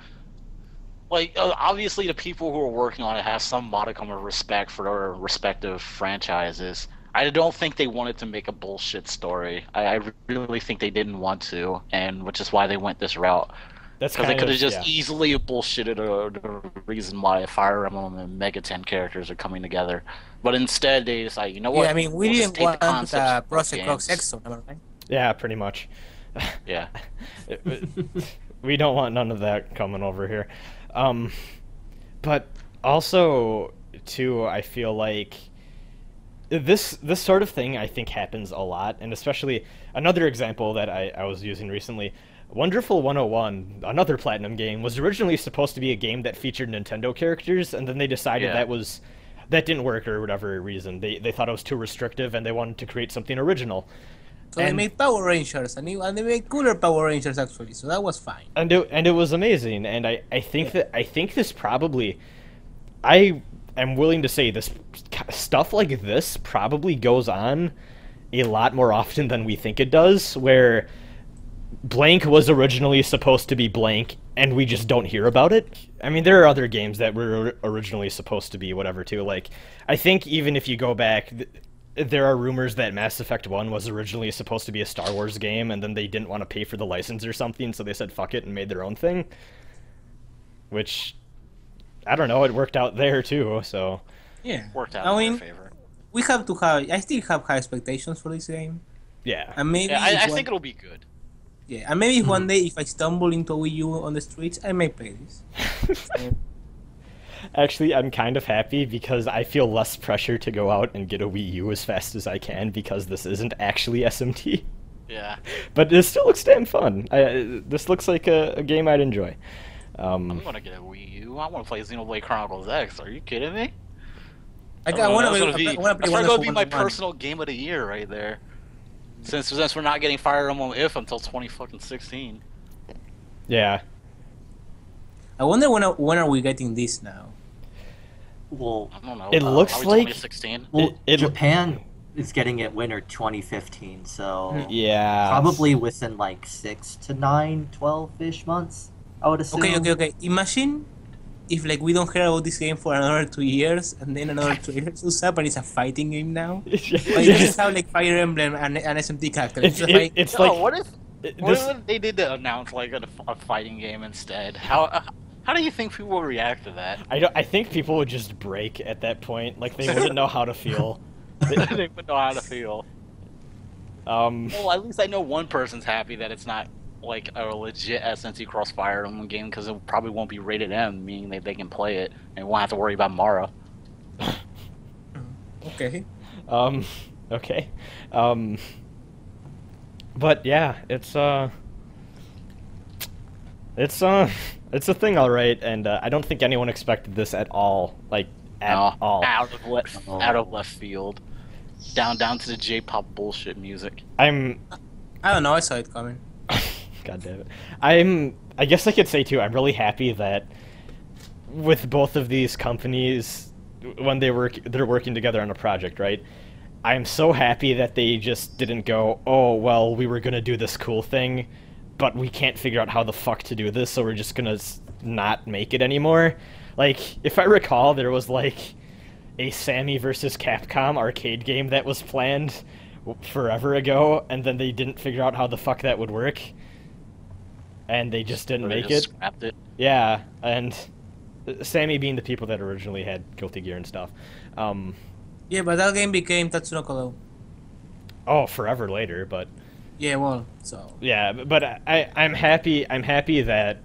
like uh, obviously the people who are working on it have some modicum of respect for their respective franchises. I don't think they wanted to make a bullshit story. I, I really think they didn't want to, and which is why they went this route. That's Because they could have just yeah. easily bullshitted uh, the reason why Fire Emblem and Mega Ten characters are coming together. But instead, they decide, you know what? Yeah, I mean, we We'll didn't just want the uh, concepts of Project Cross games. Am I right? Yeah, pretty much. Yeah. we don't want none of that coming over here. Um, but also, too, I feel like this this sort of thing I think happens a lot, and especially another example that I, I was using recently. Wonderful 101, another Platinum game, was originally supposed to be a game that featured Nintendo characters, and then they decided Yeah. that was that didn't work or whatever reason. They they thought it was too restrictive, and they wanted to create something original. So they And- made Power Rangers, and they, and they made cooler Power Rangers actually. So that was fine. and it, and it was amazing and I, I think that I think this probably I am willing to say this stuff like this probably goes on a lot more often than we think it does where blank was originally supposed to be blank and we just don't hear about it. I mean there are other games that were originally supposed to be whatever too like I think even if you go back th- there are rumors that Mass Effect 1 was originally supposed to be a Star Wars game, and then they didn't want to pay for the license or something, so they said fuck it and made their own thing. Which, I don't know, it worked out there too, so. Yeah. Worked out I in mean, their favor. we have to have. I still have high expectations for this game, Yeah. and maybe. Yeah, I, if I one- think it'll be good. Yeah, and maybe if one hmm. day if I stumble into a Wii U on the streets, I may play this. Actually, I'm kind of happy because I feel less pressure to go out and get a Wii U as fast as I can because this isn't actually SMT. Yeah. But it still looks damn fun. I, this looks like a, a game I'd enjoy. I'm Um, gonna get a Wii U. I want to play Xenoblade Chronicles X. Are you kidding me? I, Oh, I want that's to gonna be, I that's play probably Wonderful gonna be my 101. personal game of the year right there. Since since we're not getting Fire Emblem If until 2016. yeah. I wonder when when are we getting this now? well, I don't know. It uh, looks are we like- 2016. well It- it- Japan is getting it winter 2015, so Yeah. probably within like six to nine, 12-ish months. I would assume. Okay, okay, okay. Imagine if like we don't hear about this game for another two years, and then another two years goes up, and it's a fighting game now. But you just have like Fire Emblem and an SMT character. It's, It's, it- like, it's Yo, like Oh, what if it- what if they did to announce like a, a fighting game instead? How uh, how do you think people will react to that? I don't. I think people would just break at that point. Like they wouldn't know how to feel. they wouldn't know how to feel. Um, Well, at least I know one person's happy that it's not like a legit SNC Crossfire Emblem game because it probably won't be rated M, meaning that they can play it and won't have to worry about Mara. okay. um, okay. Um, but yeah, it's uh, it's uh, it's a thing, all right. And uh, I don't think anyone expected this at all. Like at No, all. out of left, Oh. out of left field, down down to the J-pop bullshit music. I'm I don't know. I saw it coming. God damn it. I'm. I guess I could say too. I'm really happy that with both of these companies, when they work, they're working together on a project, right? I'm so happy that they just didn't go, oh well, we were gonna do this cool thing, but we can't figure out how the fuck to do this, so we're just gonna not make it anymore. Like, if I recall, there was like a Sammy versus Capcom arcade game that was planned forever ago, and then they didn't figure out how the fuck that would work. And they just didn't they make just it. Scrapped it. Yeah, and Sammy being the people that originally had Guilty Gear and stuff. Um, Yeah, but that game became Tatsunoko though. oh, forever later, but Yeah, well, so yeah, but I I'm happy I'm happy that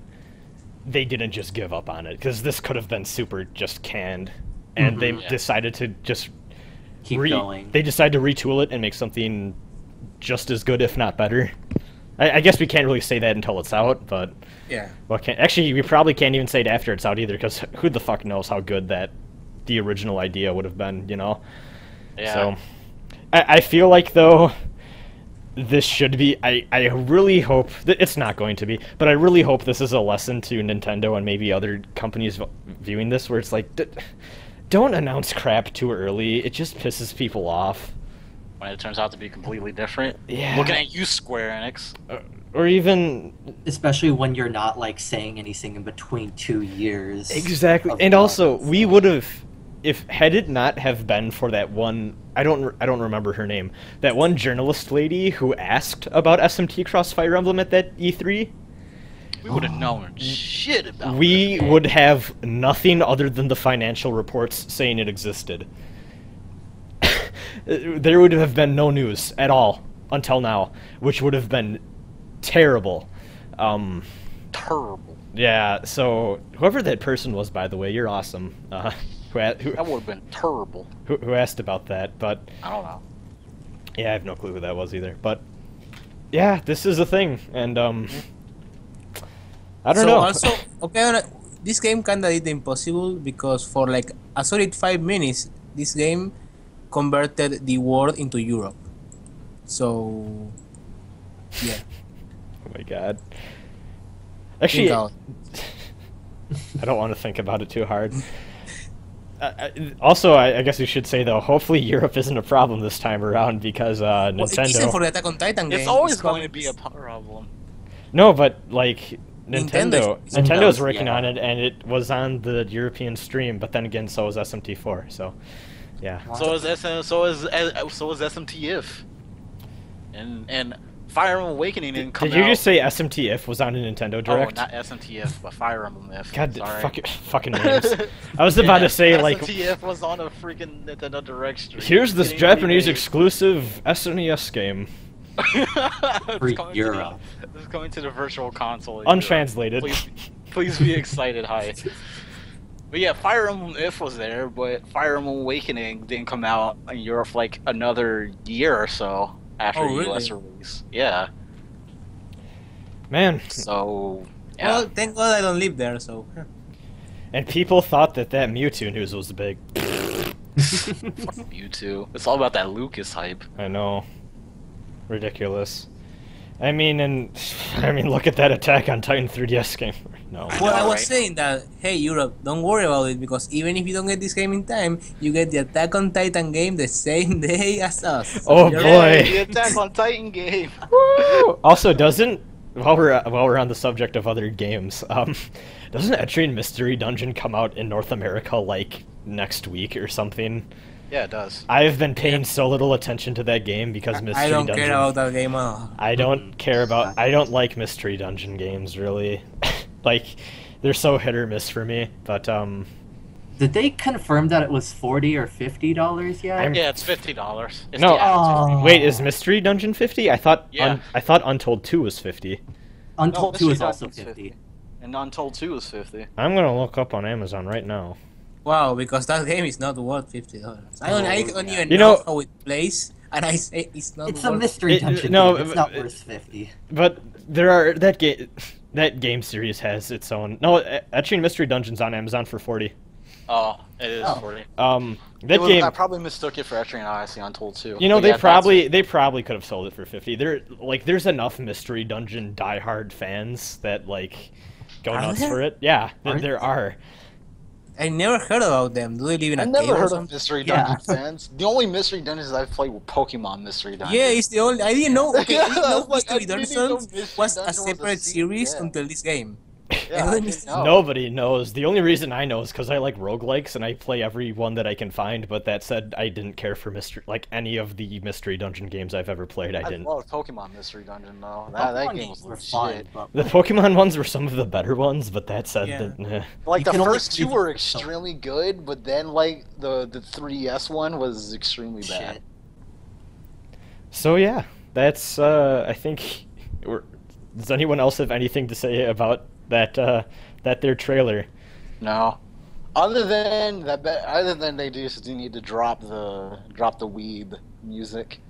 they didn't just give up on it because this could have been super just canned, and they Mhm. Yeah. decided to just Keep re- going. They decided to retool it and make something just as good, if not better. I, I guess we can't really say that until it's out, but yeah. well, can't, actually, we probably can't even say it after it's out either, because who the fuck knows how good that the original idea would have been, you know? Yeah. So, I, I feel like though, this should be. I I really hope that it's not going to be, but I really hope this is a lesson to Nintendo and maybe other companies v- viewing this, where it's like, d- don't announce crap too early. It just pisses people off. When it turns out to be completely different. Yeah. Looking at you, Square Enix. Uh, or even Especially when you're not like saying anything in between two years. exactly of and also we would have if had it not have been for that one i don't i don't remember her name that one journalist lady who asked about smt cross fire emblem at that e e3 We would have known shit about we this would have nothing other than the financial reports saying it existed there would have been no news at all until now which would have been terrible um terrible. yeah so whoever that person was by the way you're awesome uh who, who, That would have been terrible. who, who asked about that, but I don't know. yeah, I have no clue who that was either. But yeah, this is a thing, and um, I don't so know. also, okay, this game kinda did the impossible because for like a solid five minutes, this game converted the world into Europe. So, yeah. oh my god. Actually. I don't want to think about it too hard. Uh, also, I, I guess we should say though, hopefully Europe isn't a problem this time around because uh, Well, Nintendo. for the Attack on Titan game. It's always it's going to be a problem. No, but like Nintendo Nintendo, is- Nintendo's Yeah. working on it, and it was on the European stream. But then again, so was SMT4. So, yeah. So is SM, so is uh, so is SMTF. And and Fire Emblem Awakening didn't come Did you out. just say SMTF was on a Nintendo Direct? Oh, Direct? not SMTF, but Fire Emblem If. God, Sorry. fuck, fucking names. I was about to say like, SMTF was on a freaking Nintendo Direct stream. here's this Getting Japanese remade. exclusive SNES game, It's For coming to the- Europe. It's going to the virtual console. untranslated. Please, please be excited, hi. But yeah, Fire Emblem If was there, but Fire Emblem Awakening didn't come out in Europe like another year or so after Oh, the US release. Yeah, Man, so yeah. Well, thank God I don't live there, so. and people thought that that Mewtwo news was big. Fuck you too. It's all about that Lucas hype. I know, ridiculous. I mean, and I mean, look at that Attack on Titan 3DS game. No. Well, I know, was right? saying that, hey, Europe, don't worry about it because even if you don't get this game in time, you get the Attack on Titan game the same day as us. So Oh, you're- boy. the Attack on Titan game. also, doesn't while we're while we're on the subject of other games, um, doesn't Etrian Mystery Dungeon come out in North America like next week or something? Yeah, it does. I've been paying so little attention to that game because Mystery Dungeon. I don't Dungeon. care about that game at all. I don't care about. I don't like Mystery Dungeon games really. Like, they're so hit or miss for me. But um, Did they confirm that it was forty or fifty dollars yet? I'm- Yeah, it's fifty dollars. No. Oh. wait, is Mystery Dungeon fifty? I thought. Yeah. Un- I thought Untold Two was fifty. Untold No, Two is also Dungeon's fifty. And Untold Two is fifty. I'm gonna look up on Amazon right now. Wow, because that game is not worth fifty dollars. I don't, I Oh, don't yeah. even You know, know- how it plays, and I say it's not. It's a worth mystery It- dungeon. no, game. it's not it- worth fifty. But there are that game. That game series has its own. No, Etrian Mystery Dungeon's on Amazon for forty. Oh, it is Oh. forty. Um, that was- game. I probably mistook it for Etrian Odyssey Untold Two. You know, But they yeah, probably they probably could have sold it for fifty. There, like, there's enough Mystery Dungeon diehard fans that like go nuts for it. Yeah, th- Are there are. I never heard about them. Do they live in a I cave never or heard of something? Mystery Yeah. Dungeon fans. The only Mystery Dungeons I've played were Pokemon Mystery Dungeons. Yeah, it's the only. I didn't know. Okay, I didn't know Like, I Mystery didn't Dungeons know Mystery was a Dungeon was a separate series yeah. until this game. Yeah, Everyone I needs to know. Nobody knows. The only reason I know is because I like roguelikes and I play every one that I can find. But that said, I didn't care for mystery like any of the mystery dungeon games I've ever played. I I didn't. love Pokemon Mystery Dungeon though. That, that game was games were legit. fun, but The Pokemon ones were some of the better ones, but that said, Yeah. that, eh. Like You the first two the- were extremely good, but then like the the 3DS one was extremely bad. shit. So yeah, that's uh, I think. We're, does anyone else have anything to say about that uh, that their trailer? No. Other than that, be- other than they just need to drop the drop the weeb music,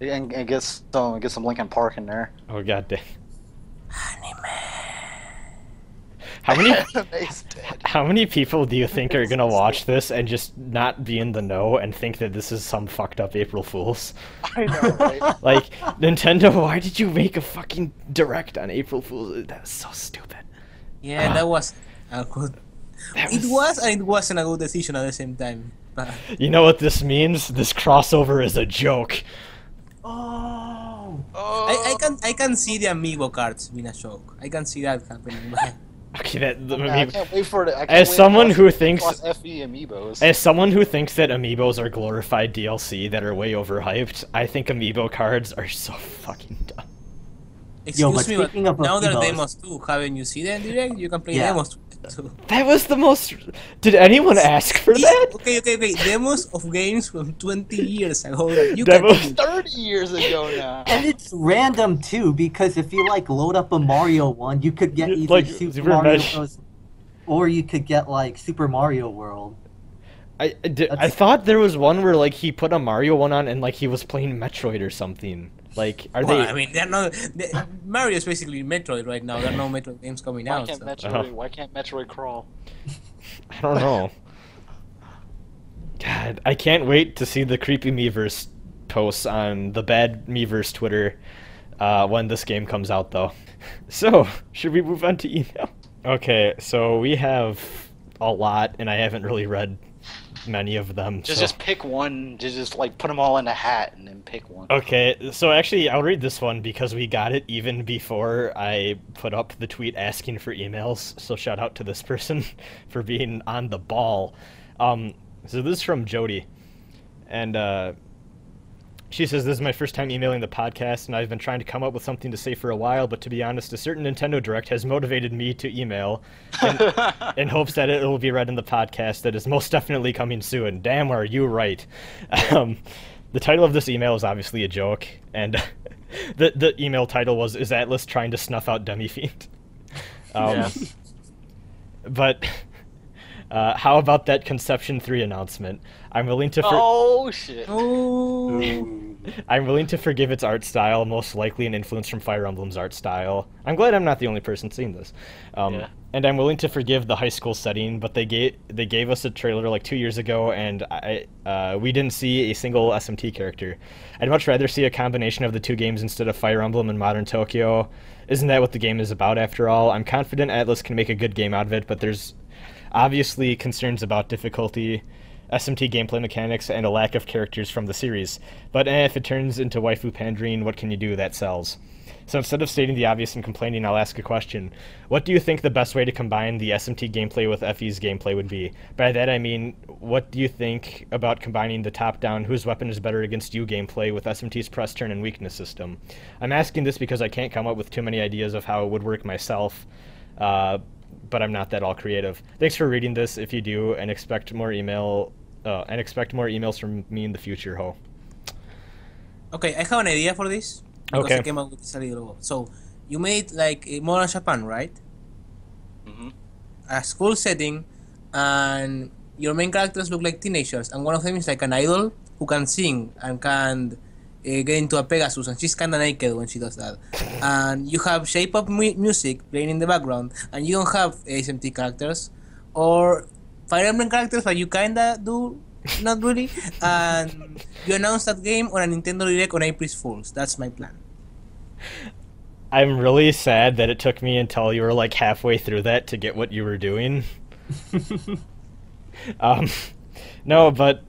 and, and get some get some Linkin Park in there. Oh god dang. How many how many people do you think are gonna watch this and just not be in the know and think that this is some fucked up April Fools? I know, right? Like Nintendo, why did you make a fucking direct on April Fools? That was so stupid. Yeah, that was a good. That It was and it wasn't a good decision at the same time. But You know what this means? This crossover is a joke. Oh. I, I can I can see the amiibo cards being a joke. I can see that happening. But Okay, that I I can't wait for it. I can't As wait someone for who thinks- FE amiibos. As someone who thinks that amiibos are glorified DLC that are way overhyped, I think amiibo cards are so fucking dumb. excuse but me, but speaking of now there are demos too. Haven't you seen them direct? You can play Yeah. demos too. That was the most. Did anyone ask for Yeah, that? Okay, okay, okay. Demos of games from 20 years ago. You Demos- can Thirty years ago now. And it's random too, because if you like load up a Mario one, you could get either like, Super, Super Mario Mesh. Bros. or you could get like Super Mario World. I I, did, I thought there was one where like he put a Mario one on and like he was playing Metroid or something. Like, are well, they? I mean, they're not. They, Mario is basically Metroid right now. There are no Metroid games coming Why out. can't so- Metroid? Uh-huh. Why can't Metroid crawl? I don't know. God, I can't wait to see the creepy Miiverse posts on the bad Miiverse Twitter uh, when this game comes out, though. So, should we move on to email? Okay, so we have a lot, and I haven't really read many of them. Just so- just pick one. Just just like put them all in a hat and then pick one. Okay, so actually, I'll read this one because we got it even before I put up the tweet asking for emails. So shout out to this person for being on the ball. Um, so this is from Jody, and uh, she says this is my first time emailing the podcast, and I've been trying to come up with something to say for a while. But to be honest, a certain Nintendo Direct has motivated me to email in, in hopes that it will be read in the podcast that is most definitely coming soon. Damn, are you right? Um, the title of this email is obviously a joke, and the the email title was "Is Atlus trying to snuff out Demi Fiend?" Um, Yeah. But uh, how about that Conception Three announcement? I'm willing to. For- Oh shit! Oh. I'm willing to forgive its art style, most likely an influence from Fire Emblem's art style. I'm glad I'm not the only person seeing this. Um, Yeah. And I'm willing to forgive the high school setting, but they gave they gave us a trailer like two years ago, and I uh, we didn't see a single SMT character. I'd much rather see a combination of the two games instead of Fire Emblem and Modern Tokyo. Isn't that what the game is about after all? I'm confident Atlus can make a good game out of it, but there's obviously concerns about difficulty, SMT gameplay mechanics, and a lack of characters from the series. But eh, if it turns into waifu pandering, what can you do that sells? So instead of stating the obvious and complaining, I'll ask a question. What do you think the best way to combine the SMT gameplay with FE's gameplay would be? By that I mean, what do you think about combining the top-down whose weapon is better against you gameplay with SMT's press turn and weakness system? I'm asking this because I can't come up with too many ideas of how it would work myself. Uh, but I'm not that all creative. Thanks for reading this. If you do, and expect more email, uh, and expect more emails from me in the future. Ho. Okay, I have an idea for this. Because Okay. I came up with this a little ago. So, you made like a modern Japan, right? Mm-hmm. A school setting, and your main characters look like teenagers, and one of them is like an idol who can sing and can uh, get into a Pegasus, and she's kind of naked when she does that. and you have shape of mu- music playing in the background, and you don't have SMT characters or Fire Emblem characters, but you kinda do, not really. And you announce that game on a Nintendo Direct on April Fools. That's my plan. I'm really sad that it took me until you were like halfway through that to get what you were doing. um, no, but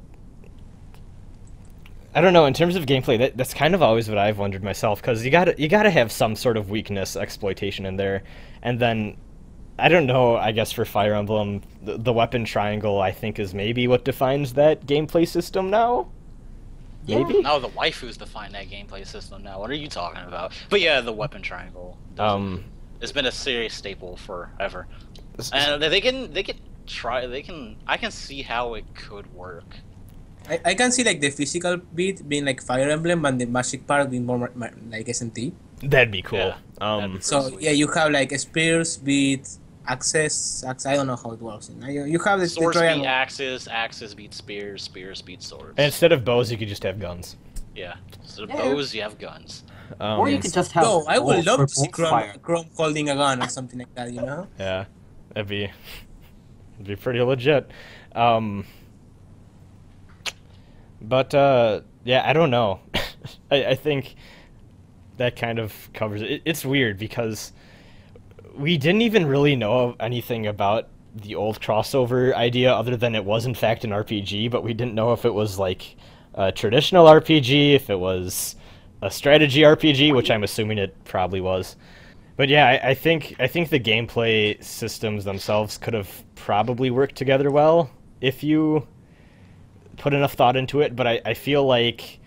I don't know. In terms of gameplay, that, that's kind of always what I've wondered myself because you got to you got to have some sort of weakness exploitation in there, and then I don't know. I guess for Fire Emblem, the, the weapon triangle I think is maybe what defines that gameplay system now. Maybe. No, the waifus define that gameplay system now. What are you talking about? But yeah, the weapon triangle. Um. it's been a serious staple forever, and they can they can try they can I can see how it could work. I, I can see like the physical bit being like Fire Emblem and the magic part being more ma- ma- like SMT. That'd be cool. Yeah, that'd um. be So sweet. yeah, you have like spears, beat, axes, access. I don't know how it works. You, you have the, the Swords beat triangle. axes, axes beat spears, spears beat swords. and instead of bows, you could just have guns. yeah, so Yeah. bows you have guns. Um, or you could just have. No, I would love to see Chrom. Chrom holding a gun or something like that. You know? Yeah, that'd be that'd be pretty legit. Um, but uh, yeah, I don't know. I, I think that kind of covers it. It's weird because we didn't even really know anything about the old crossover idea other than it was in fact an RPG, but we didn't know if it was like a traditional RPG, if it was a strategy RPG, which I'm assuming it probably was. But yeah, I, I think I think the gameplay systems themselves could have probably worked together well if you put enough thought into it. But I, I feel like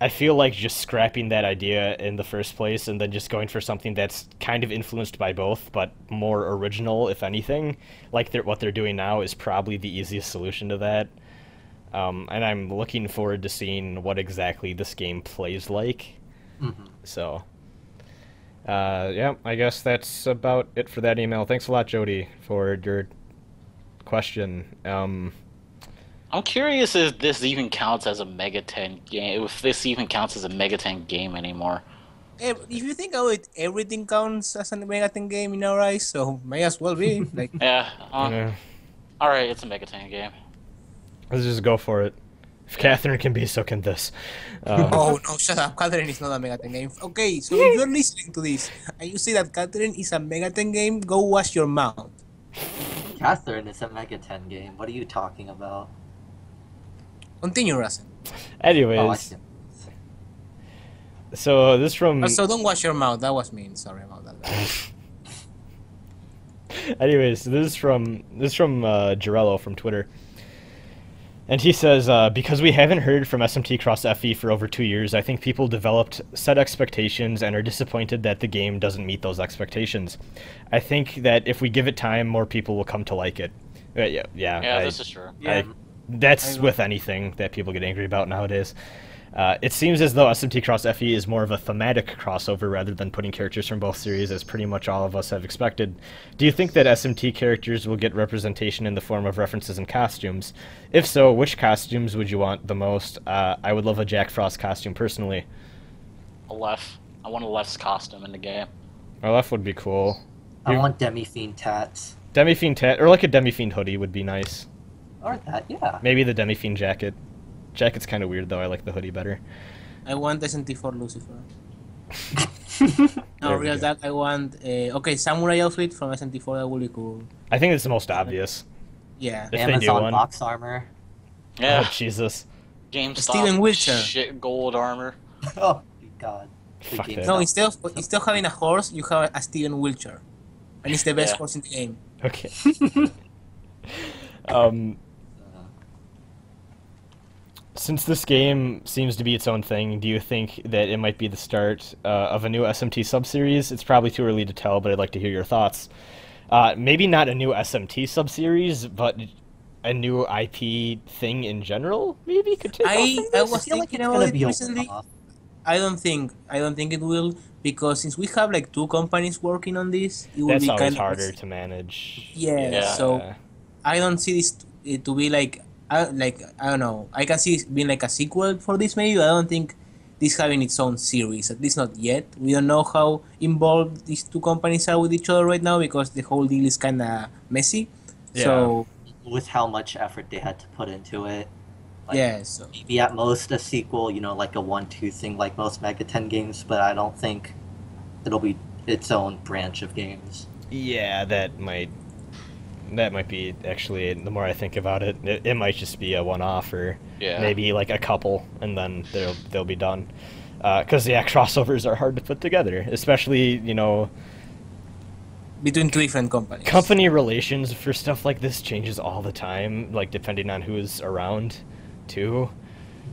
I feel like just scrapping that idea in the first place and then just going for something that's kind of influenced by both, but more original, if anything, like they're, what they're doing now is probably the easiest solution to that. Um, and I'm looking forward to seeing what exactly this game plays like. Mhm. So, uh, yeah, I guess that's about it for that email. Thanks a lot, Jody, for your question. Um, I'm curious if this even counts as a Mega 10 game. If this even counts as a Mega 10 game anymore. If you think about it, everything counts as a Mega 10 game in our eyes, so may as well be. Like, Yeah. Uh, yeah, All right, it's a Mega 10 game. let's just go for it. If Catherine can be, so can this. Um, oh no, shut up. Catherine is not a Mega 10 game. Okay, so if you're listening to this and you say that Catherine is a Mega 10 game, go wash your mouth. Catherine is a Mega 10 game. What are you talking about? Continue, Russell. anyways, Oh, so this from Also, don't wash your mouth. That was mean. Sorry about that. Anyways, this is from this is from uh, Jarello from Twitter, and he says uh, because we haven't heard from SMT Cross FE for over two years, I think people developed set expectations and are disappointed that the game doesn't meet those expectations. I think that if we give it time, more people will come to like it. Uh, yeah, yeah, Yeah, I- this is true. I, that's with anything that people get angry about nowadays. Uh, it seems as though SMT Cross FE is more of a thematic crossover rather than putting characters from both series, as pretty much all of us have expected. Do you think that SMT characters will get representation in the form of references and costumes? If so, which costumes would you want the most? Uh, I would love a Jack Frost costume personally. Aleph. I want Aleph's costume in the game. Olaf would be cool. I You- want Demi Fiend tats. Demi Fiend tat, or like a Demi Fiend hoodie would be nice. Or that, yeah. Maybe the Demi Fiend jacket. Jacket's kind of weird though. I like the hoodie better. I want SMT4 Lucifer. No, real go. talk. I want uh, okay samurai outfit from SMT4. That would be cool. I think it's the most obvious. Yeah. If they do Amazon one. box armor. Yeah, Oh Jesus. GameStop. Steven Wiltshire. Shit, gold armor. Oh, god. Fuck game that. No, instead of instead of having a horse, you have a Steven Wiltshire, and it's the best Yeah. horse in the game. Okay. um, since this game seems to be its own thing, do you think that it might be the start uh, of a new SMT subseries? It's probably too early to tell, but I'd like to hear your thoughts. Uh, maybe not a new SMT subseries, but a new IP thing in general. Maybe could take. I- off I was feel like thinking it's about it recently. I don't think I don't think it will because since we have like two companies working on this, it will That's be always kind harder of to manage. Yeah, Yeah. so I don't see this t- it to be like I like I don't know. I can see it being like a sequel for this maybe. I don't think this having its own series. At least not yet. We don't know how involved these two companies are with each other right now because the whole deal is kind of messy. Yeah. So With how much effort they had to put into it. Like, yeah, so Maybe at most a sequel, you know, like a one-two thing like most Mega 10 games, but I don't think it'll be its own branch of games. Yeah, that might that might be actually the more I think about it, it, it might just be a one-off or Yeah. maybe like a couple, and then they'll they'll be done. Uh, because yeah, crossovers are hard to put together, especially you know between two different companies. company relations for stuff like this changes all the time, like depending on who is around, too.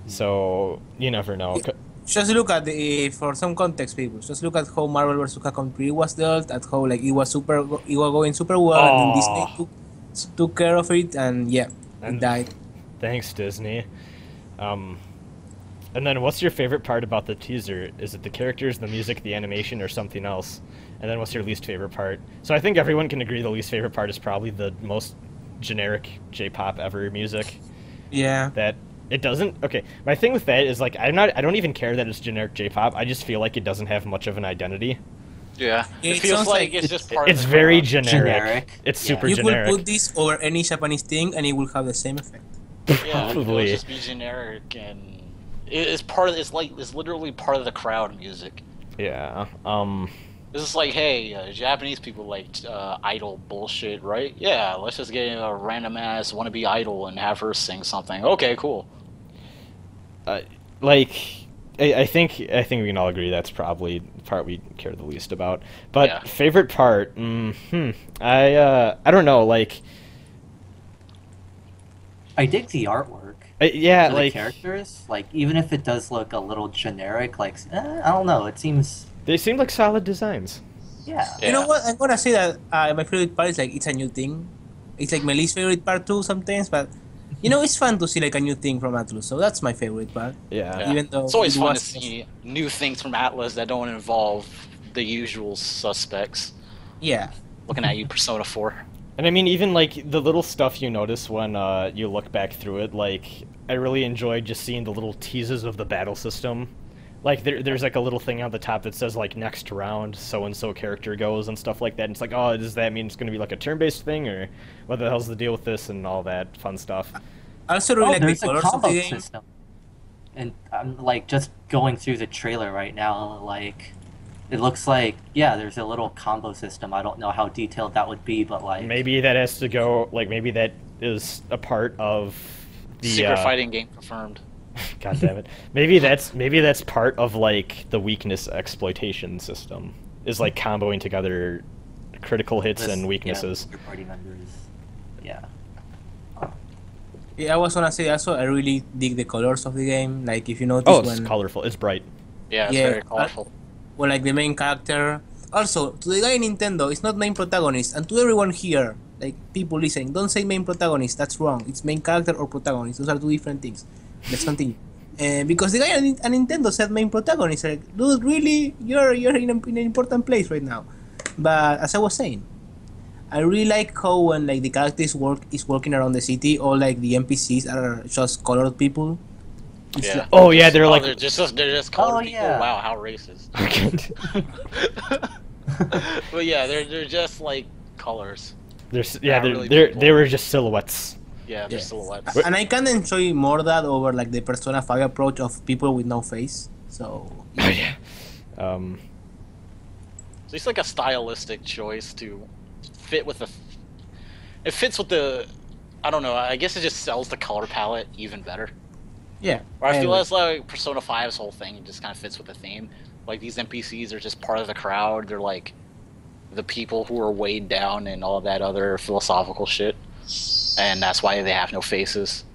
So you never know. Yeah. Just look at the for some context, people. Just look at how Marvel vs. Capcom 3 was dealt, at how like it was super, it was going super well, and then Disney took, took care of it, and yeah, And- it died. Thanks, Disney. Um, and then, what's your favorite part about the teaser? Is it the characters, the music, the animation, or something else? And then, what's your least favorite part? So, I think everyone can agree the least favorite part is probably the most generic J-pop ever music. Yeah. That it doesn't. Okay, my thing with that is like I'm not. I don't even care that it's generic J-pop. I just feel like it doesn't have much of an identity. Yeah, It it, feels like, like it's just part It's of the very crowd. generic. Generic, It's yeah. super You generic. could put this over any Japanese thing, and it will have the same effect. Yeah, it'll just be generic and it's part of. It's like it's literally part of the crowd music. Yeah. Um. This is like, hey, uh, Japanese people like uh, idol bullshit, right? Yeah, let's just get a random ass wannabe idol and have her sing something. Okay, cool. Uh, like I, I think I think we can all agree that's probably the part we care the least about. But Yeah. favorite part, mm, hmm, I uh, I don't know, like I dig the artwork. I, yeah, for like characters, like even if it does look a little generic, like eh, I don't know, it seems they seem like solid designs. yeah. You know what? I'm gonna say that uh, my favorite part is like it's a new thing. It's like my least favorite part too sometimes, but you know it's fun to see like a new thing from Atlus. So that's my favorite part. Yeah. Yeah. Even though it's always it fun was- to see new things from Atlus that don't involve the usual suspects. Yeah. Looking at you, Persona 4. And I mean, even like the little stuff you notice when uh, you look back through it, like I really enjoyed just seeing the little teases of the battle system. Like there, there's like a little thing on the top that says like next round, so and so character goes and stuff like that. And it's like, oh, does that mean it's going to be like a turn-based thing, or what the hell's the deal with this and all that fun stuff? I also really Oh, like the there's a colors of combo the game. system. And I'm like just going through the trailer right now, like it looks like yeah, there's a little combo system. I don't know how detailed that would be, but like Maybe that has to go. Like maybe that is a part of the Secret uh, fighting game confirmed. God damn it. Maybe that's maybe that's part of like the weakness exploitation system. Is like comboing together critical hits this- and yeah, weaknesses. your party members. Yeah. Yeah, I was gonna say also I really dig the colors of the game. Like if you notice Oh, it's when colorful. It's bright. Yeah, it's Yeah, very uh, colorful. when like the main character. Also, to the guy in Nintendo, it's not main protagonist, and to everyone here, like people listening, don't say main protagonist. That's wrong. It's main character or protagonist. Those are two different things. Let's continue. Uh, because the guy at Nin- at Nintendo said main protagonist. Like, dude, really, you're you're in, a, in an important place right now. But as I was saying, I really like how when like the characters work is working around the city, all like the NPCs are just colored people. It's Yeah. like- Oh yeah, they're Oh, like they're just they're just colored Oh, people. yeah. Wow, how racist. but yeah, they're they're just like colors. they're yeah, they're, really they're they were just silhouettes. Yeah, they're Yeah. silhouettes. and I can enjoy more that over like the Persona 5 approach of people with no face. So Oh yeah. Um, So it's like a stylistic choice to fit with the. It fits with the. I don't know. I guess it just sells the color palette even better. yeah. Or I feel And- as like Persona 5's whole thing just kind of fits with the theme. Like these NPCs are just part of the crowd. They're like the people who are weighed down and all that other philosophical shit. And that's why they have no faces.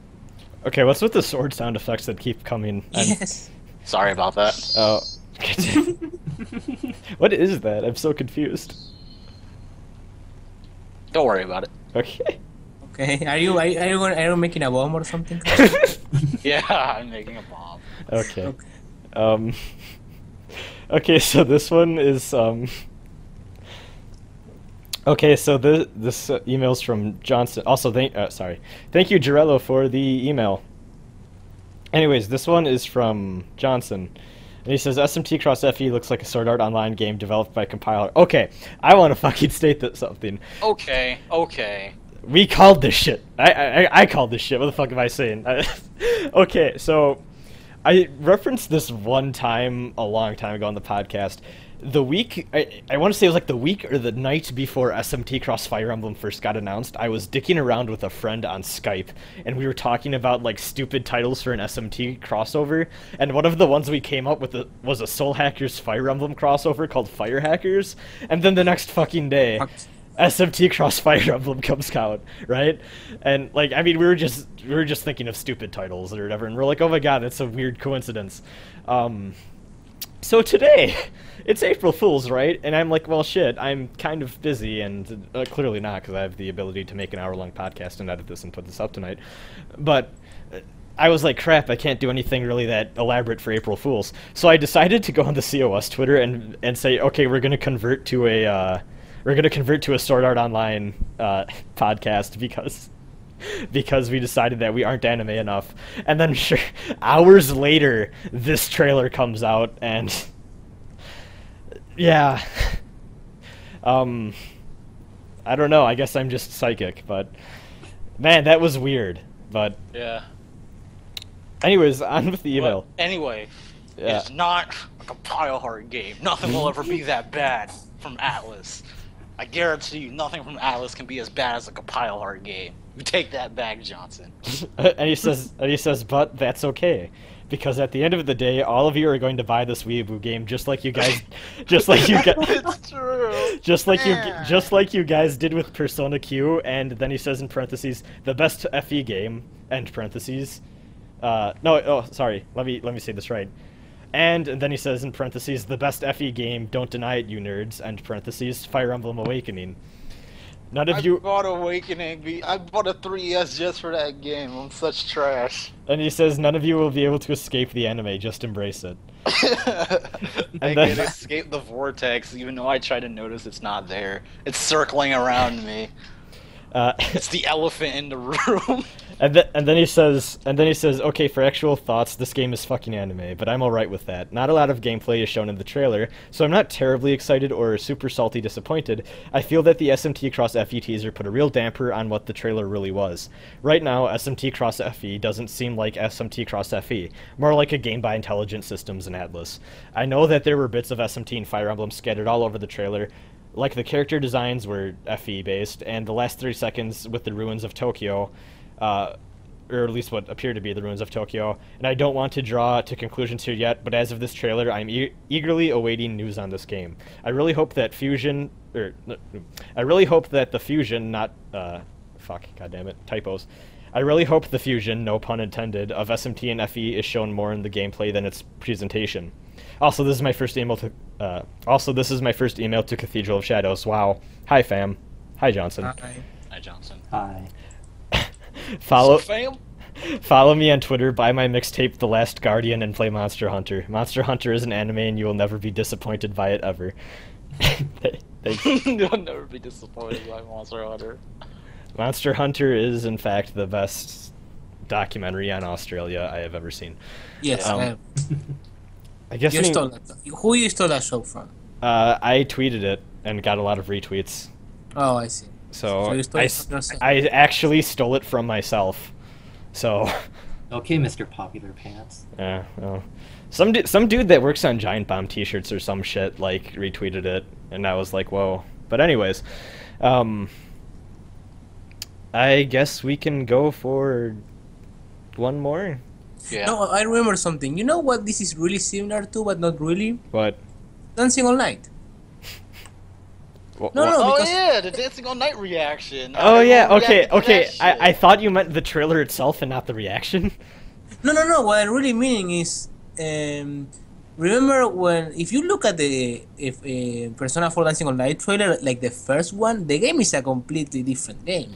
okay, what's with the sword sound effects that keep coming? I'm- Yes. Sorry about that. Oh. what is that? I'm so confused. Don't worry about it. Okay. Okay. Are you are you, are you, are you making a bomb or something? Yeah, I'm making a bomb. Okay. Okay. Um. Okay, so this one is um. Okay, so this this uh, email's from Johnson. Also, thank uh, sorry, thank you, Girello, for the email. Anyways, this one is from Johnson, and he says SMT Cross FE looks like a Sword Art Online game developed by Compile Heart. Okay, I want to fucking state that something. Okay, okay. We called this shit. I I, I called this shit. What the fuck am I saying? okay, so I referenced this one time a long time ago on the podcast. The week I, I want to say it was like the week or the night before SMT Cross Fire Emblem first got announced. I was dicking around with a friend on Skype, and we were talking about like stupid titles for an SMT crossover. And one of the ones we came up with was a Soul Hackers Fire Emblem crossover called Fire Hackers. And then the next fucking day, SMT Cross Fire Emblem comes out, right? And like, I mean, we were just we were just thinking of stupid titles or whatever, and we're like, oh my god, that's a weird coincidence. Um, so today, it's April Fool's, right? And I'm like, well, shit, I'm kind of busy, and uh, clearly not because I have the ability to make an hour-long podcast and edit this and put this up tonight. But uh, I was like, crap, I can't do anything really that elaborate for April Fools. So I decided to go on the COS Twitter and and say, okay, we're gonna convert to a uh, we're gonna convert to a Sword Art Online uh, podcast because because we decided that we aren't anime enough. And then sure, hours later, this trailer comes out, and yeah, um, I don't know. I guess I'm just psychic, but man, that was weird. But Yeah. anyways, on with the But email. anyway, Yeah. it's not like a pile heart game. Nothing will ever be that bad from Atlus. I guarantee you, nothing from Atlus can be as bad as like a pile heart game. You take that back, Johnson. and he says, and he says, but that's okay, because at the end of the day, all of you are going to buy this Weeaboo game, just like you guys, just like you guys, it's true. just like you, just like you guys did with Persona Q. And then he says in parentheses, the best FE game. End parentheses. Uh, no, oh, sorry. Let me let me say this right. And, and then he says in parentheses, the best FE game. Don't deny it, you nerds. End parentheses. Fire Emblem Awakening. None of I you. bought Awakening. be- I bought a 3DS just for that game. I'm such trash. And he says, none of you will be able to escape the anime. Just embrace it. I And can then- escape the vortex, even though I try to notice it's not there. It's circling around me. Uh, It's the elephant in the room. and then and then he says and then he says, okay, for actual thoughts, this game is fucking anime, but I'm alright with that. Not a lot of gameplay is shown in the trailer, so I'm not terribly excited or super salty disappointed. I feel that the SMT Cross FE teaser put a real damper on what the trailer really was. Right now, SMT Cross FE doesn't seem like SMT Cross FE, more like a game by Intelligent Systems and Atlus. I know that there were bits of SMT and Fire Emblem scattered all over the trailer, like the character designs were FE based, and the last 30 seconds with the ruins of Tokyo, uh, or at least what appear to be the ruins of Tokyo. And I don't want to draw to conclusions here yet, but as of this trailer, I'm e- eagerly awaiting news on this game. I really hope that Fusion, or I really hope that the Fusion, not uh, fuck, goddammit, it, typos. I really hope the fusion, no pun intended, of SMT and FE is shown more in the gameplay than its presentation. Also, this is my first email to. Uh, also, this is my first email to Cathedral of Shadows. Wow. Hi, fam. Hi, Johnson. Hi. Hi, Johnson. Hi. Follow So, fam. follow me on Twitter. Buy my mixtape, The Last Guardian, and play Monster Hunter. Monster Hunter is an anime, and you will never be disappointed by it ever. Thanks. You'll never be disappointed by Monster Hunter. Monster Hunter is, in fact, the best documentary on Australia I have ever seen. Yes, Um, I- I guess you any- stole that. Who you stole that show from? uh, I tweeted it and got a lot of retweets. Oh, I see. So, So I, it s- from yourself. I actually stole it from myself. So, Okay, Mr. Popular Pants. yeah, well. Some du- some dude that works on Giant Bomb T-shirts or some shit like retweeted it, and I was like, whoa. But anyways, um, I guess we can go for one more. Yeah. No, I remember something. You know what this is really similar to, but not really? What? Dancing All Night. wha- No, wha- no, oh yeah, the Dancing All Night reaction. Oh I yeah, okay, okay. I, I thought you meant the trailer itself and not the reaction. No, no, no. What I'm really meaning is, um, remember when if you look at the if uh, Persona 4 Dancing All Night trailer, like the first one, the game is a completely different game.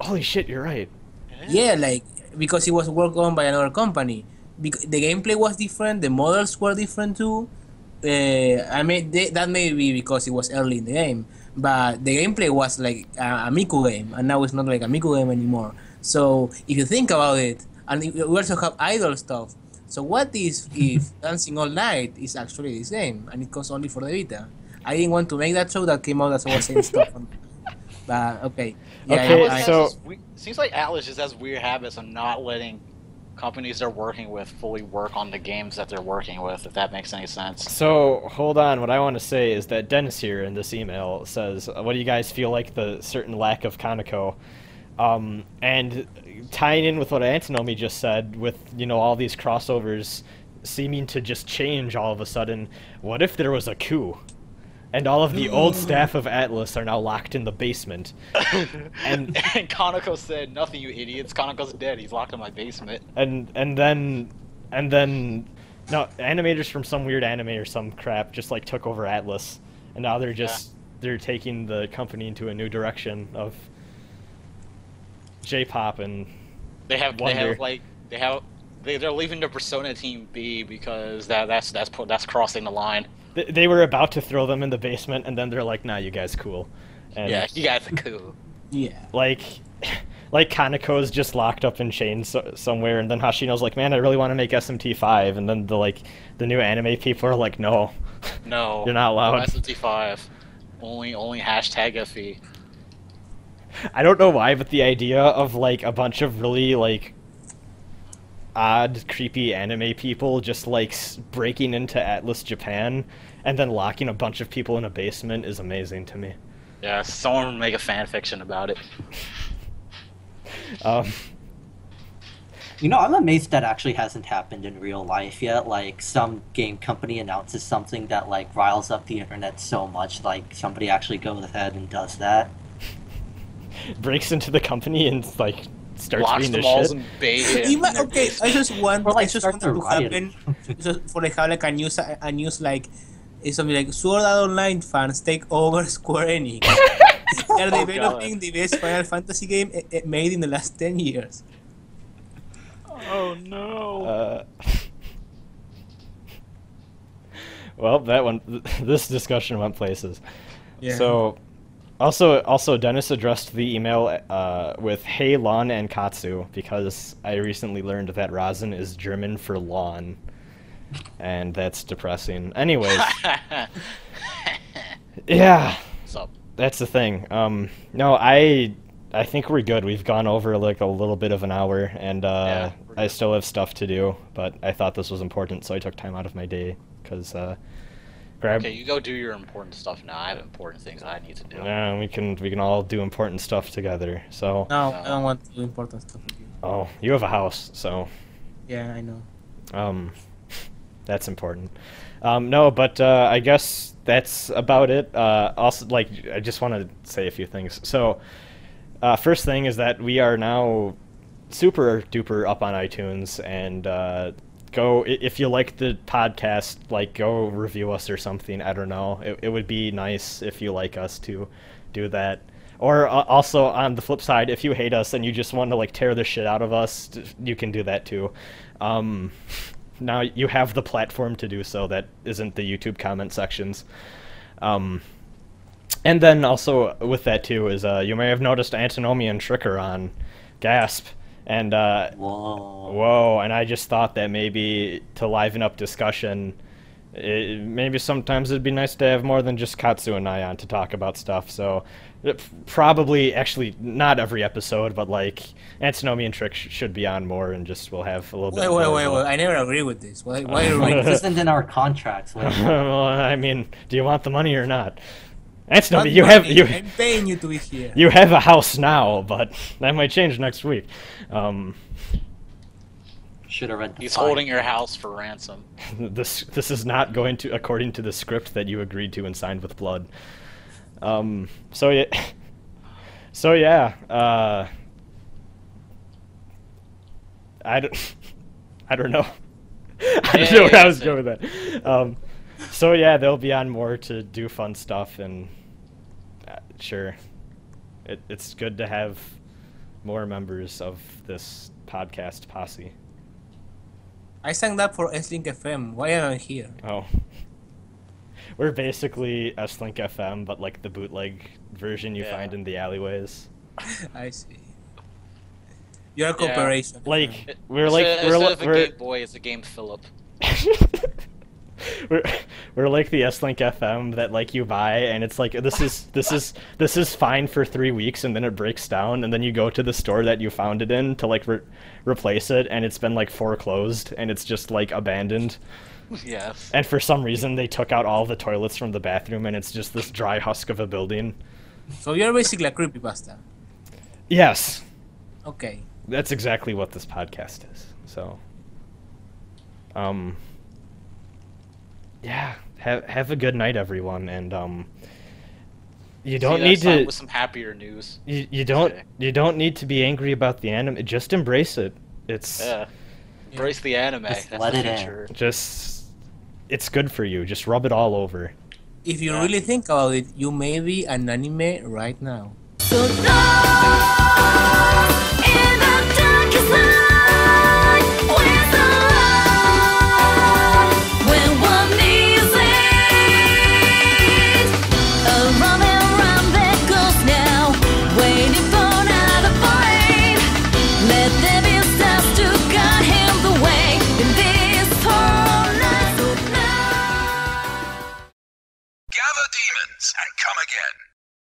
Holy shit, you're right. Yeah, like because it was worked on by another company. Bec- the gameplay was different. The models were different too. Uh, I mean they, that may be because it was early in the game, but the gameplay was like a, a Miku game, and now it's not like a Miku game anymore. So if you think about it, and we also have idol stuff. So what is if Dancing All Night is actually this game, and it comes only for the Vita? I didn't want to make that show that came out as I was saying stuff. On, but okay. Yeah, Okay, I- so- Atlus we- seems like Atlus just has weird habits of not letting companies they're working with fully work on the games that they're working with. If that makes any sense. So hold on. What I want to say is that Dennis here in this email says, "What do you guys feel like the certain lack of Kaneko?" Um, and tying in with what Antinomy just said, with you know all these crossovers seeming to just change all of a sudden, what if there was a coup? And all of the old staff of Atlus are now locked in the basement. and, And- and Kaneko said, "Nothing, you idiots. Kaneko's dead. He's locked in my basement." and and then and then no animators from some weird anime or some crap just like took over Atlus, and now they're just they're taking the company into a new direction of J-pop and They have they have like they have they, they're leaving the Persona team be because that that's that's that's crossing the line. They, they were about to throw them in the basement, and then they're like, "Nah, you guys cool." And yeah, you guys are cool. Yeah. like like Kaneko's just locked up in chains so- somewhere, and then Hashino's like, "Man, I really want to make SMT five," and then the like the new anime people are like, "No, No, You're not allowed. No SMT five. Only only hashtag. FE. I don't know why, but the idea of like a bunch of really like odd, creepy anime people just like breaking into Atlus Japan and then locking a bunch of people in a basement is amazing to me. Yeah, someone make a fan fiction about it. Um, You know, I'm amazed that actually hasn't happened in real life yet. Like, some game company announces something that, like, riles up the internet so much, like, somebody actually goes ahead and does that. breaks into the company and like starts Locks being the this malls shit. and bait. Ima- okay, I just want, Or, like, I just start want the to riot. happen, just for like have like a news, a news like, it's something like Sword Art Online fans take over Square Enix. They're Oh, developing the best Final Fantasy game eh, eh, made in the last ten years. Oh no. Uh, well, that one, this discussion went places. So, also, also Dennis addressed the email uh, with "Hey lawn and katsu" because I recently learned that Rasen is German for lawn, and that's depressing. Anyways, yeah, What's up? that's the thing. Um, no, I I think we're good. We've gone over like a little bit of an hour, and uh, Yeah, I still have stuff to do. But I thought this was important, so I took time out of my day because uh, grab. Okay, you go do your important stuff now. I have important things I need to do. Yeah, we can we can all do important stuff together. So, No, No. I don't want to do important stuff with you. oh, you have a house, so Yeah, I know. um, that's important. Um, no, but uh, I guess that's about it. Uh, also, like, I just want to say a few things. So, uh, first thing is that we are now super duper up on iTunes, and uh, go if you like the podcast, like go review us or something. I don't know. It, it would be nice if you like us to do that. Or uh, also on the flip side, if you hate us and you just want to like tear the shit out of us, you can do that too. Um, now you have the platform to do so. That isn't the YouTube comment sections. Um, and then also with that too is uh, you may have noticed Antinomy tricker on Gasp, and uh, Whoa. whoa, and I just thought that maybe to liven up discussion, it, maybe sometimes it'd be nice to have more than just Katsu and I on to talk about stuff. So uh, probably actually not every episode, but like Antinomy and Trick sh- should be on more, and just we'll have a little bit. Wait, wait, more wait, wait. I never agree with this. Why, why are we? Like, this this? isn't in our contracts. Like, well, I mean, do you want the money or not? Antinomy, Not you have you I'm paying you to be here. you have a house now, but that might change next week. Um, should have read He's fine. holding your house for ransom. this this is not going to according to the script that you agreed to and signed with blood. Um, so yeah, so yeah. Uh, I don't, I don't know. I don't Yeah, know where yeah, I was yeah. going with that. Um, so yeah, they'll be on more to do fun stuff and sure, it, it's good to have more members of this podcast posse. I signed up for S-Link FM. Why am I here? Oh. We're basically S-Link FM, but like the bootleg version you Yeah. find in the alleyways. I see. You're a corporation. Like we're like instead, we're, instead li- of a we're Game Boy, it's a Game Philip. we're, we're like the S-Link FM that like you buy and it's like this is this is this is fine for three weeks and then it breaks down and then you go to the store that you found it in to like re- replace it and it's been like foreclosed and it's just like abandoned yes. and for some reason they took out all the toilets from the bathroom and it's just this dry husk of a building. So you're basically a creepypasta. Yes, Okay. that's exactly what this podcast is. So, um, yeah, have have a good night, everyone, and um, you don't See need to with some happier news. you, you don't Okay. you don't need to be angry about the anime. Just embrace it. It's Yeah. Embrace the anime. Just That's let the it in. just it's good for you. Just rub it all over. If you Yeah. really think about it, you may be an anime right now. So lost and come again.